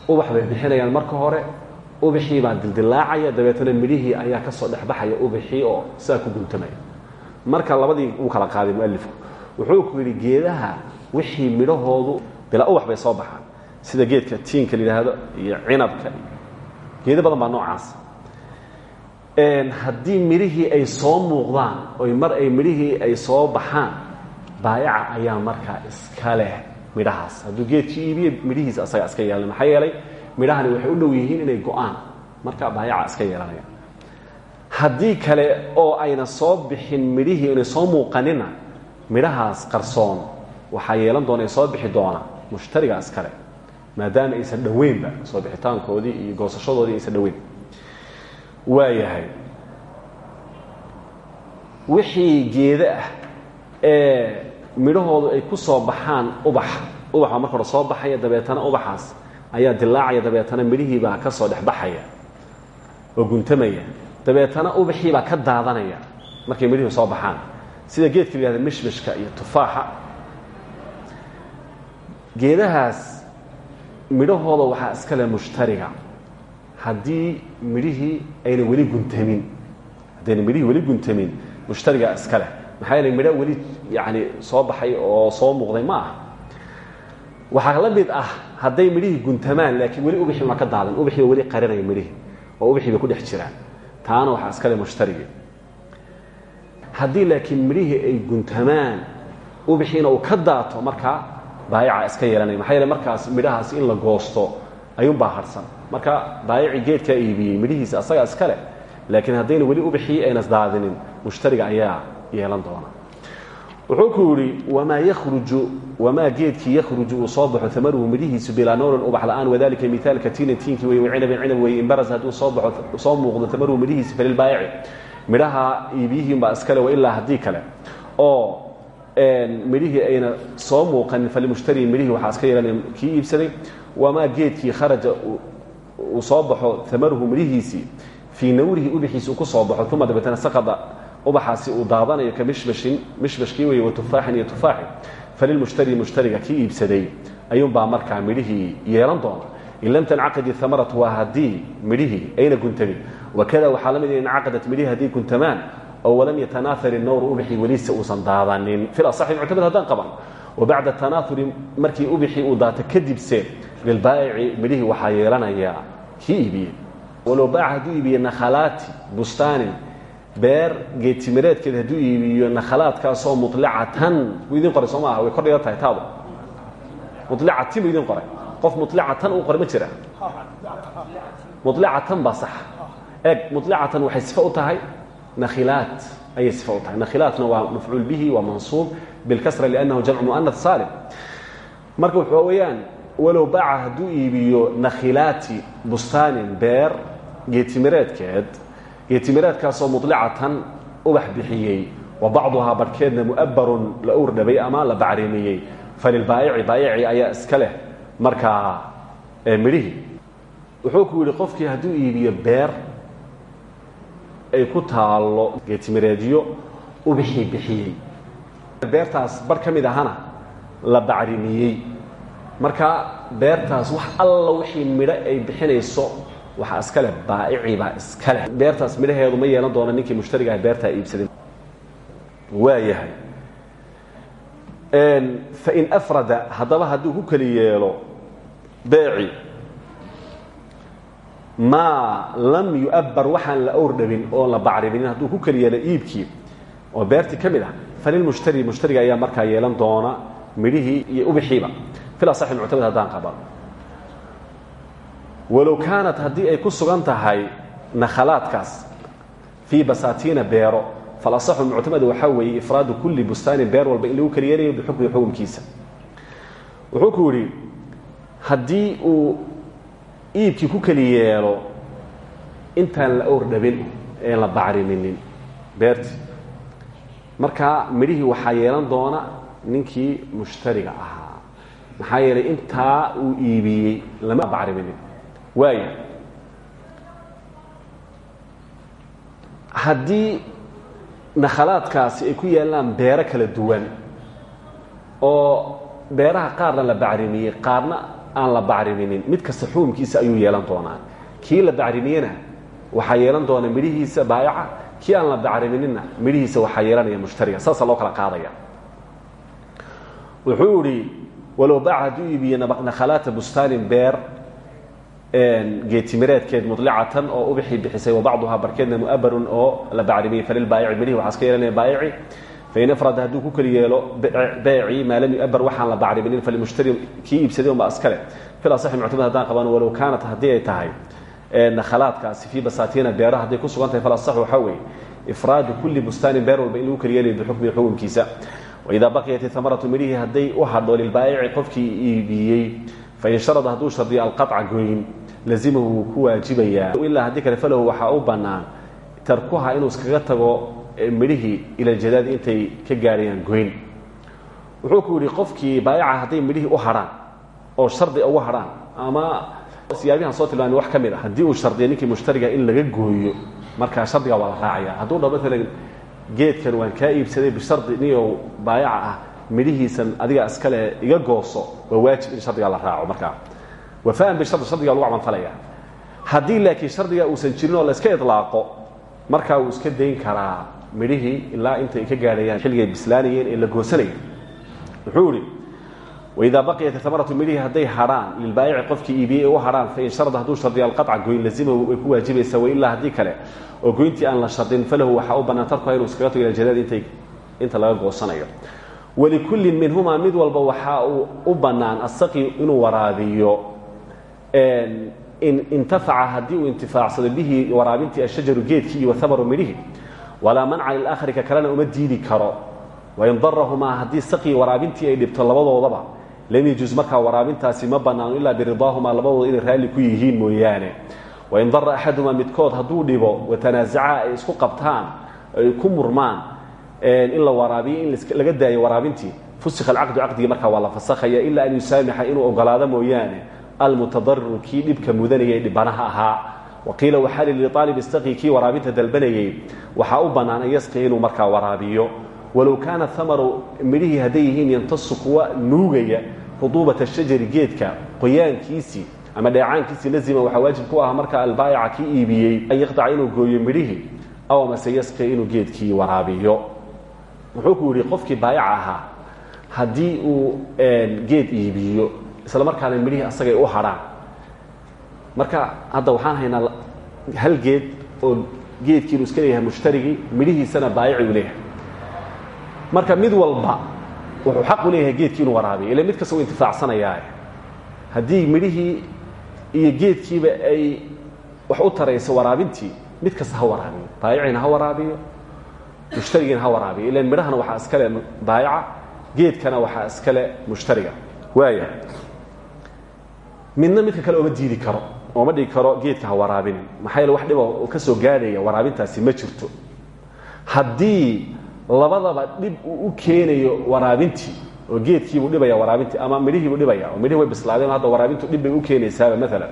Speaker 1: ubax bay bixinayaan. Marka hore ubaxii baa dildilaacaya dabeetana midhihii ayaa ka soo dhexbaxaya ubaxii oo sidaa ku guntamaya marka labadii uu kala qaaday mualifku wuxuu ku yidhi geedaha wixii midhahoodu bilaa ubax bay soo baxaan sida geedka tiinka la yidhaahdo iyo cinabka geedo badan baa noocaas. Haddii midhihii ay soo muuqdaan oy mar ay midhihii ay soo baxaan baayaca ayaa markaa iska leh midhahaas. Hadduu geedkii iibiye midhihiisa asagaa iska yeelana maxaa yeelay midhahani waxay u dhow yihiin inay go'aan. Baayaca iska yeelanaya. Haddii kale oo ayna soo bixin midhihii inay soo muuqanina midhahaas qarsoon waxaa yeelan doona soo bixi doona mushtariga iskale maadaama aysan dhoweynba soo bixitaankoodii iyo goosashadoodii aysan dhoweyn waayahay wixii geede ah ee midhahoodu ay ku soo baxaan ubax ubaxa marka hore soo baxaya dabeetana ubaxaas ayaa dilaacaya dabeetana midhihiibaa ka soo dhexbaxaya oo guntamaya. Dabeetana ubaxiibaa ka daadanaya markay midhihii soo baxaan. Sida geedka la mishmishka iyo tufaaxa. Geedahaas midhahooda waxaa iska leh mushtariga. Haddii midhihii ayna weli guntamin haddayna midhihii weli guntamin mushtariga iska leh. Maxaa yeele midho weli yani soo baxay oo soo muuqday ma aha. Waxaa la mid ah hadday midhihii guntamaan laakiin weli ubixii una ka daadan. Ubixii ba weli qarinaya midhihii oo ubixii bay ku dhex jiraan. Taana waxaa iska leh mushtarigii haddii laakiin midhihii ay guntamaan ubixiina uu ka daato markaa baayaca iska yeelanaya maxaa yeele markaas midhahaas in la goosto ayuunbaa harsan marka baayacii geedkaa iibiyey midhihiisa asagaa iska leh laakiin haddayna weli ubixii ayna daadinin mushtariga ayaa yeelan doona. Wuxuu ku yidhi wamaa yakhruju wamaa geedkii yakhruju uu soo baxo amaruhu midhihiisu bilaa noorin ubax la'aan wadalika miaalka tiinin tiinkii wey cinabin cinab wey imbaras hadduu soo baxo soo muuqdo tamaruhu midhihiisi falilbaayici midhaha iibiyihiinbaa iskale wa ilaa haddii kale. Oo midhihii ayna soo muuqanin falimushtari midhihii waxaa iska yeelanaya kii iibsaday wamaa geedkii kharaja uu soo baxo amaruhu midhihiisii fii nawrihi ubixiisi uu ku soo baxo uma dabeetana saqada ubaxaasi uu daadanayo ka mishmashin mishmashkii wey watufaaxin iyo tufaaxi. Falilmushtari mushtariga kii iibsaday ayuunbaa markaa midhihii yeelan doona. In lam tancaqid amaratu waa haddii ayna guntamin. Wakada waxaa la mid in caqadat midhihii haddii guntamaan oo walam yatanaahar inawru ubixii welise uusan daadanin. Fi asaxi muctamad haddaan qaban. Wa bacda tanaahuri markii ubixii uu daato kadibse lilbaa'ici midhihii waxaa yeelanaya kii iibiyey walow baaca hadduu iibiye nakhalaati bustaanin beer geedtimireedkeed hadduu iibiyo nakhalaadkaasoo mulicatan buu idin qoray soo maaha way kordhiga tahay taadu mulicati buu idin qoray qof mulicatan uu qoray ma jira. Mulicatan baa sax. Eeg mulicatan waxay sifo u tahay nakhilaat ayay sifo u tahay. Nakhilaatna waa mafcuul bihi waa mansuub bilkasra liannahu jamcu mu'anath saalim marka waxa weeyaan walow baaca hadduu iibiyo nakhilaati bustaanin beer geedtimireedkeed geedtimireedkaasoo mulicatan ubax bixiyey wa bacduhaa barhkeedna mu'abbarun la urdhabay ama la bacrimiyey falilbaayici baayici ayaa iska leh markaa midhihii wuxuu ku yidhi qofkii hadduu iibiyo beer ay ku taallo geedtimireedyo ubixii bixiyey beertaas bar ka ahana la bacrimiyey. Marka beertaas wax alla wixii midho ay bixinayso waxaa iska leh baa'icii baa iska leh beertaas midhaheedu ma yeelan doona ninkii mushtarigaah beertaa iibsaday waa yahay. Fain afrada haddaba hadduu ku keli yeelo maa lam yu'abbar waxaan la owrdhabin oon la bacribinin hadduu ku keli yeelo iibkii. Oo beertii ka mid ah. Falilmushtari mushtariga ayaa markaa yeelan doona midhihii iyo ubixiiba. Fil asaxi muctamad haddaan qabano walow kaanat haddii ay ku sugan tahay nakhalaadkaas fii basaatiina beero falasaxu muctamad waxaa weeye ifraadu kulli bustaanin beer walba in lagu keliyeelayo bixukmi xukumkiisa. Wuxuu ku yidhi haddii uu iibkii ku keli yeelo intaan la owr dhabin een la bacriminin beertii markaa midhihii waxaa yeelan doona ninkii mushtariga ahaa. Maxaa yeelay intaa uu iibiyey lama bacriminin waaya haddii nakhalaadkaasi ay ku yaallaan beero kala duwan oo beeraha qaarna la bacrimiyey qaarna aan la bacriminin mid kasta xukumkiisa ayuu yeelan doonaa. Kii la bacrimiyena waxaa yeelan doona midhihiisa baayaca kii aan la bacrimininna midhihiisa waxaa yeelanaya mushtariga. Saasa loo kala qaadaya. Wuxuu idhi walow baaca hadduu iibiye nakhalaata bustaanin beer geetimireedkeed mudlicatan oo ubixii bixisay wabacduhaa barkeedna mu'abarun oo la bacrimiyey falilbaayici midhihi waxaa iska yeelanaya baayici fain afrada hadduu ku keli yeelo beecii maa lam yu'abar waxaan la bacriminin falimushtari kii iibsaday unbaa iskale fil asaxi muctamad haddaan qabano walow kaanat haddii ay tahay nakhalaadkaasi fii basaatiina beeraha hadday ku sugan tahay falasax waxaa weeye ifraadu kulli bustaanin beer walba in lagu keli yeelayo bixukmi xukumkiisa waidaa baqiyat amaratu midhihii hadday u hadho lilbaayici qofkii iibiyey fain sharada hadduu shardiyo alqaطca goyn lazimahu wuu ku waajibayaa ilaa haddii kale falahu waxaa u bannaan tarkuha inuu iskaga tago midhihii ilaljadaadi intay ka gaarayaan goyn. Wuxuu ku yidhi qofkii baayaca hadday midhihii u hadhaan oo shardi ugu hadhaan ama siyaabihan soo tilmaamay wax ka mid ah haddii uu shardiya ninkii mushtariga in laga gooyo markaa shardiga waa la raacaya. Hadduu dha maalan geedkan waan kaa iibsaday bishardi niyow baayaca ah midhihiisan adiga iskale iga gooso waa waajib in shardiga la raaco markaa. Wafaan bishardi shardiga lagu camalfalaya haddii laakiin shardiga uusan jirin oo la iska idlaaqo markaa wuu iska dayn karaa midhihii ilaa inta ay ka gaadhayaan xilligay bislaanayeen ee la goosanaya wuxuu idhi waidaa baqiyat amaratu midhihii hadday hadhaan lilbaayici qofkii iibiyey u hadhaan fain sharada hadduu shardiyo alqaطca goyn lazimahu way ku waajibaysaa wailaa haddii kale oo goyntii aan la shardin falahu waxaa u bannaan tarkuha inuu iskaga tago iljadaad intay inta laga goosanayo. Walikullin minhumaa mid walba waxaa uu u bannaan asaqi inuu waraabiyo in intafaca haddii uu intifaacsado bihi waraabintii ashajaru geedkii iyo waamaru midhihi walaa manca lilakhari ka kalena uma diidi karo wain darahumaa haddii saqii waraabintii ay dhibto labadoodaba lam yajuz markaa waraabintaasi ma bannaano ilaa biridaahumaa labadooda inay raalli ku yihiin mooyaane wain dara axadumaa midkood hadduu dhibo watanaasaca ay isku qabtaan ay ku murmaan in la waraabiyo in laga daayo waraabintii fusikha alcaqdu caqdigii markaa waa fasakhaya ilaa an yusaamixa inuu ogolaado mooyaane almutadariru kii dhibka mudanayay dhibanaha ahaa waqiila waxaa lili aalib istaqi kii waraabinta dalbanayay u bannaan an yasqi inuu markaa waraabiyo. Walow kaana amaru midhihii hadday yihiin yantasu kuwa nuugaya ruduubata shajari geedka qoyaankiisii ama dheecaankiisii lazima waxaa waajib ku ah marka albaayaca kii iibiyey an yaqdaca inuu gooyo midhihii aw amase yasqi inuu geedkii waraabiyo. Wuxuu ku yidhi qofkii baayaca ahaa uu geed iibiyo isla markaana midhihii asagay u hadhaan marka hadda waxaan haynaa hal geed oo geedkii inuu iska leeyahay mushtarigii midhihiisana baayici uu leeyahay. Marka mid walba wuxuu xaq u leeyahay geedkii inuu waraabiyo ila mid kasta u intifaacsanaya haddii midhihii iyo geedkiiba ay wax u tarayso waraabintii mid kasta ha waraabiyo baayiciina ha waraabiyo mushtarigiina ha waraabiyo ilan midhahana waxaa iskale baayaca geedkana waxaa iskale mushtariga. Waaya midna midka kale ooma diidi karo ooma dhigi karo geedka ha waraabinin. Maxaa wax dhiba oo ka soo gaadhaya waraabintaasi ma jirto. Haddii labadaba dhib uu u keenayo waraabintii oo geedkiibuu dhibaya waraabintii ama midhihiibuu dhibaya oo midhihi way bislaadeen hadda waraabintu dhib bay u keenaysaaba maalan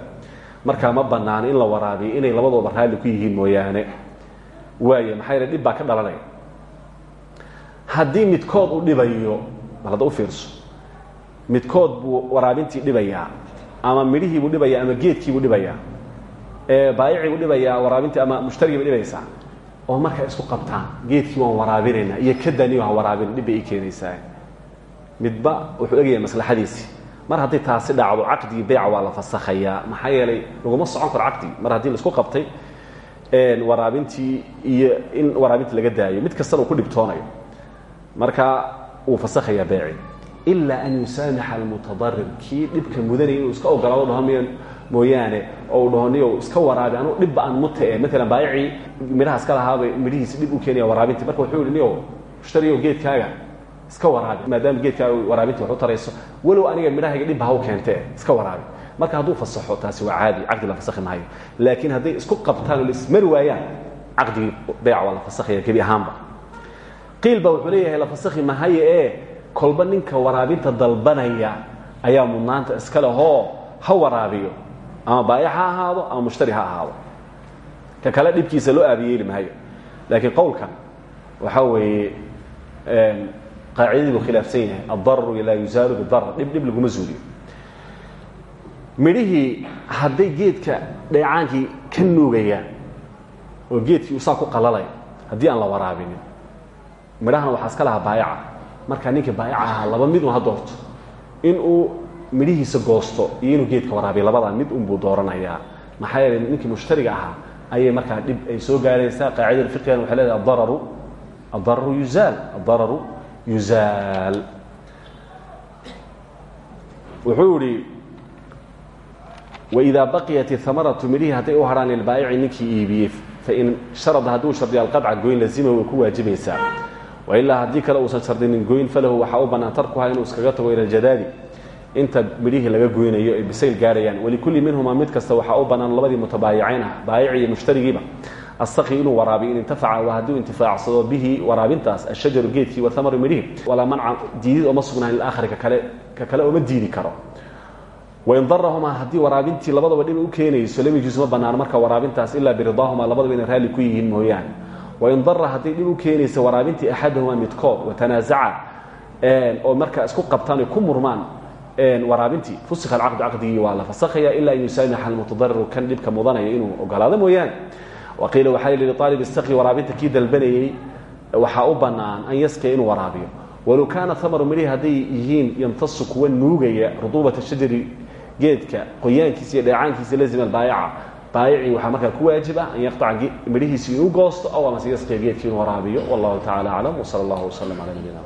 Speaker 1: markaa ma banaano in la waraabiyo inay labadooba raalli ku yihiin mooyaane. Waaya maxaa yeele dhib baa ka dhalanaya. Haddii midkood u dhibayo bal u fiirso. Midkood buu waraabintii dhibayaa ama midhihiibuu dhibaya ama geedkiibuu dhibayaa baayiciibuu dhibayaa waraabintii ama mushtarigiiba dhibaysaa. Oo markay isku qabtaan. Geedkii waan waraabinaynaa iyo kadaniyo ha waraabin dhib bay ii keenaysaa. Midba wuxuu egaya maslaxadiisii. Mar haddii taasi dhacdo caqdigii beyca waa la fasakhayaa maxaa yeelay laguma socon karo caqdigi mar haddii la isku qabtay waraabintii iyo in waraabintii laga daayo mid kastana uu ku dhibtoonayo. Marka wuu fasakhayaa beeci ilaa an yusaamixa almutadarir kii dhibka mudanaya inuu iska ogolaado dhaho miyan mooyaane oo uu dhaho niyow iska waraabi anuu dhibba aan muta e maalan baayicii midhaha iska lahaabay midhihiisi dhib u keenaya waraabintii marka wuxuu yihi niyow mushtariyow geedkaaga iska waraabi maadaama geedkaaga waraabintii wax u tarayso walow aniga midhahayga dhibba ha u keentee iska waraabi marka hadduu fasaxo taasi waa caadi caqdi la fasakhi maayo laakiin hadday isku qabtaan oo laismari waayaan caqdigii beeca waa la fasakhaya gebi ahaanba qiil wuxuu leeyahay la fasakhi mahaye ee kolba ninka waraabinta dalbanaya ayaa mudnaanta iska lehoo ha waraabiyo. Ama baayac ha ahaado ama mushtari ha ahaado. Ka kale dhibkiisa loo aabiyeeli maayo. Laakiin qowlkan waxaa weeye qaacidadii buu khilaafsan yahay. Addararu laa yuzaalu bidarar dhib dhib laguma zuuliyo midhihii hadday geedka dheecaankii ka nuugayaan oo geedkii usaa ku qalalay haddii aan la waraabinin midhahana waxaa iska lahaa baayaca markaa ninkii baayaca ahaa laba mid un ha doorto inuu midhihiisa goosto iyo inuu geedka waraabiyo labadaa mid unbuu dooranayaa. Maxaa yeelay ninkii mushtariga ahaa ayay markaa dhib ay soo gaaraysaa. Qaacidada fiqigan waxay leedahay adararu adararu yuzaal adararu yuzaal. Wuxuu yihi wإida baqiyat اhamaratu midhihii hadday u hadhaan lilbaayici ninkii iibiyey fain sharada hadduu shardiyo alqadca goyn lazima way ku waajibaysaa wailaa haddii kale uusan shardinin goyn falahu waxaa u bannaan tarkuha inuu iskaga tago ila ljadaadi inta midhihii laga goynayo ay bisayl gaarayaan. Walikulli minhuma mid kasta waxaa u bannaan labadii mutabaayicayn ah baayici iyo mushtarigiiba. Asaki inuu waraabiyo in intafaca hadduu intifaacsado bihi waraabintaas ashajaru geedkii waamaru midhihi walaa manca diidid ooma sugnaan liaakhari kakale ka kale ooma diidi karo. Wain darahumaa haddii waraabintii labadaba dhib u keenayso lam yajuus ma bannaan marka waraabintaas ilaa biridaahumaa labadaba inay raalli ku yihiin mooyaane wain dara hadday dhib u keenaysa waraabintii axadahumaa midkood watanaasaca oo marka isku qabtaan ku murmaan waraabintii fusikha alcaqdu caqdigii waa la fasakhaya ilaa an yusaamixa almutadariru kan dhibka mudanaya inuu ogolaado mooyaane waqiila waxaa yidhi liaalib istaqi waraabinta kii dalbanayey waxaa u bannaan an yaskiya inuu waraabiyo walow kaana amaru midhihi hadday yihiin yamtasu kuwa nuugaya ruduubata shajari geedka qoyaankiisa iyo dheecaankiisa lazima albaayaca baayicii waxaa markaa ku waajib ah an yaqطaca midhihiisi inuu goosto aw amase yaskiya geedkii inuu waraabiyo. Wallahu tacala aclam wsala allahu waslm cala nabiyina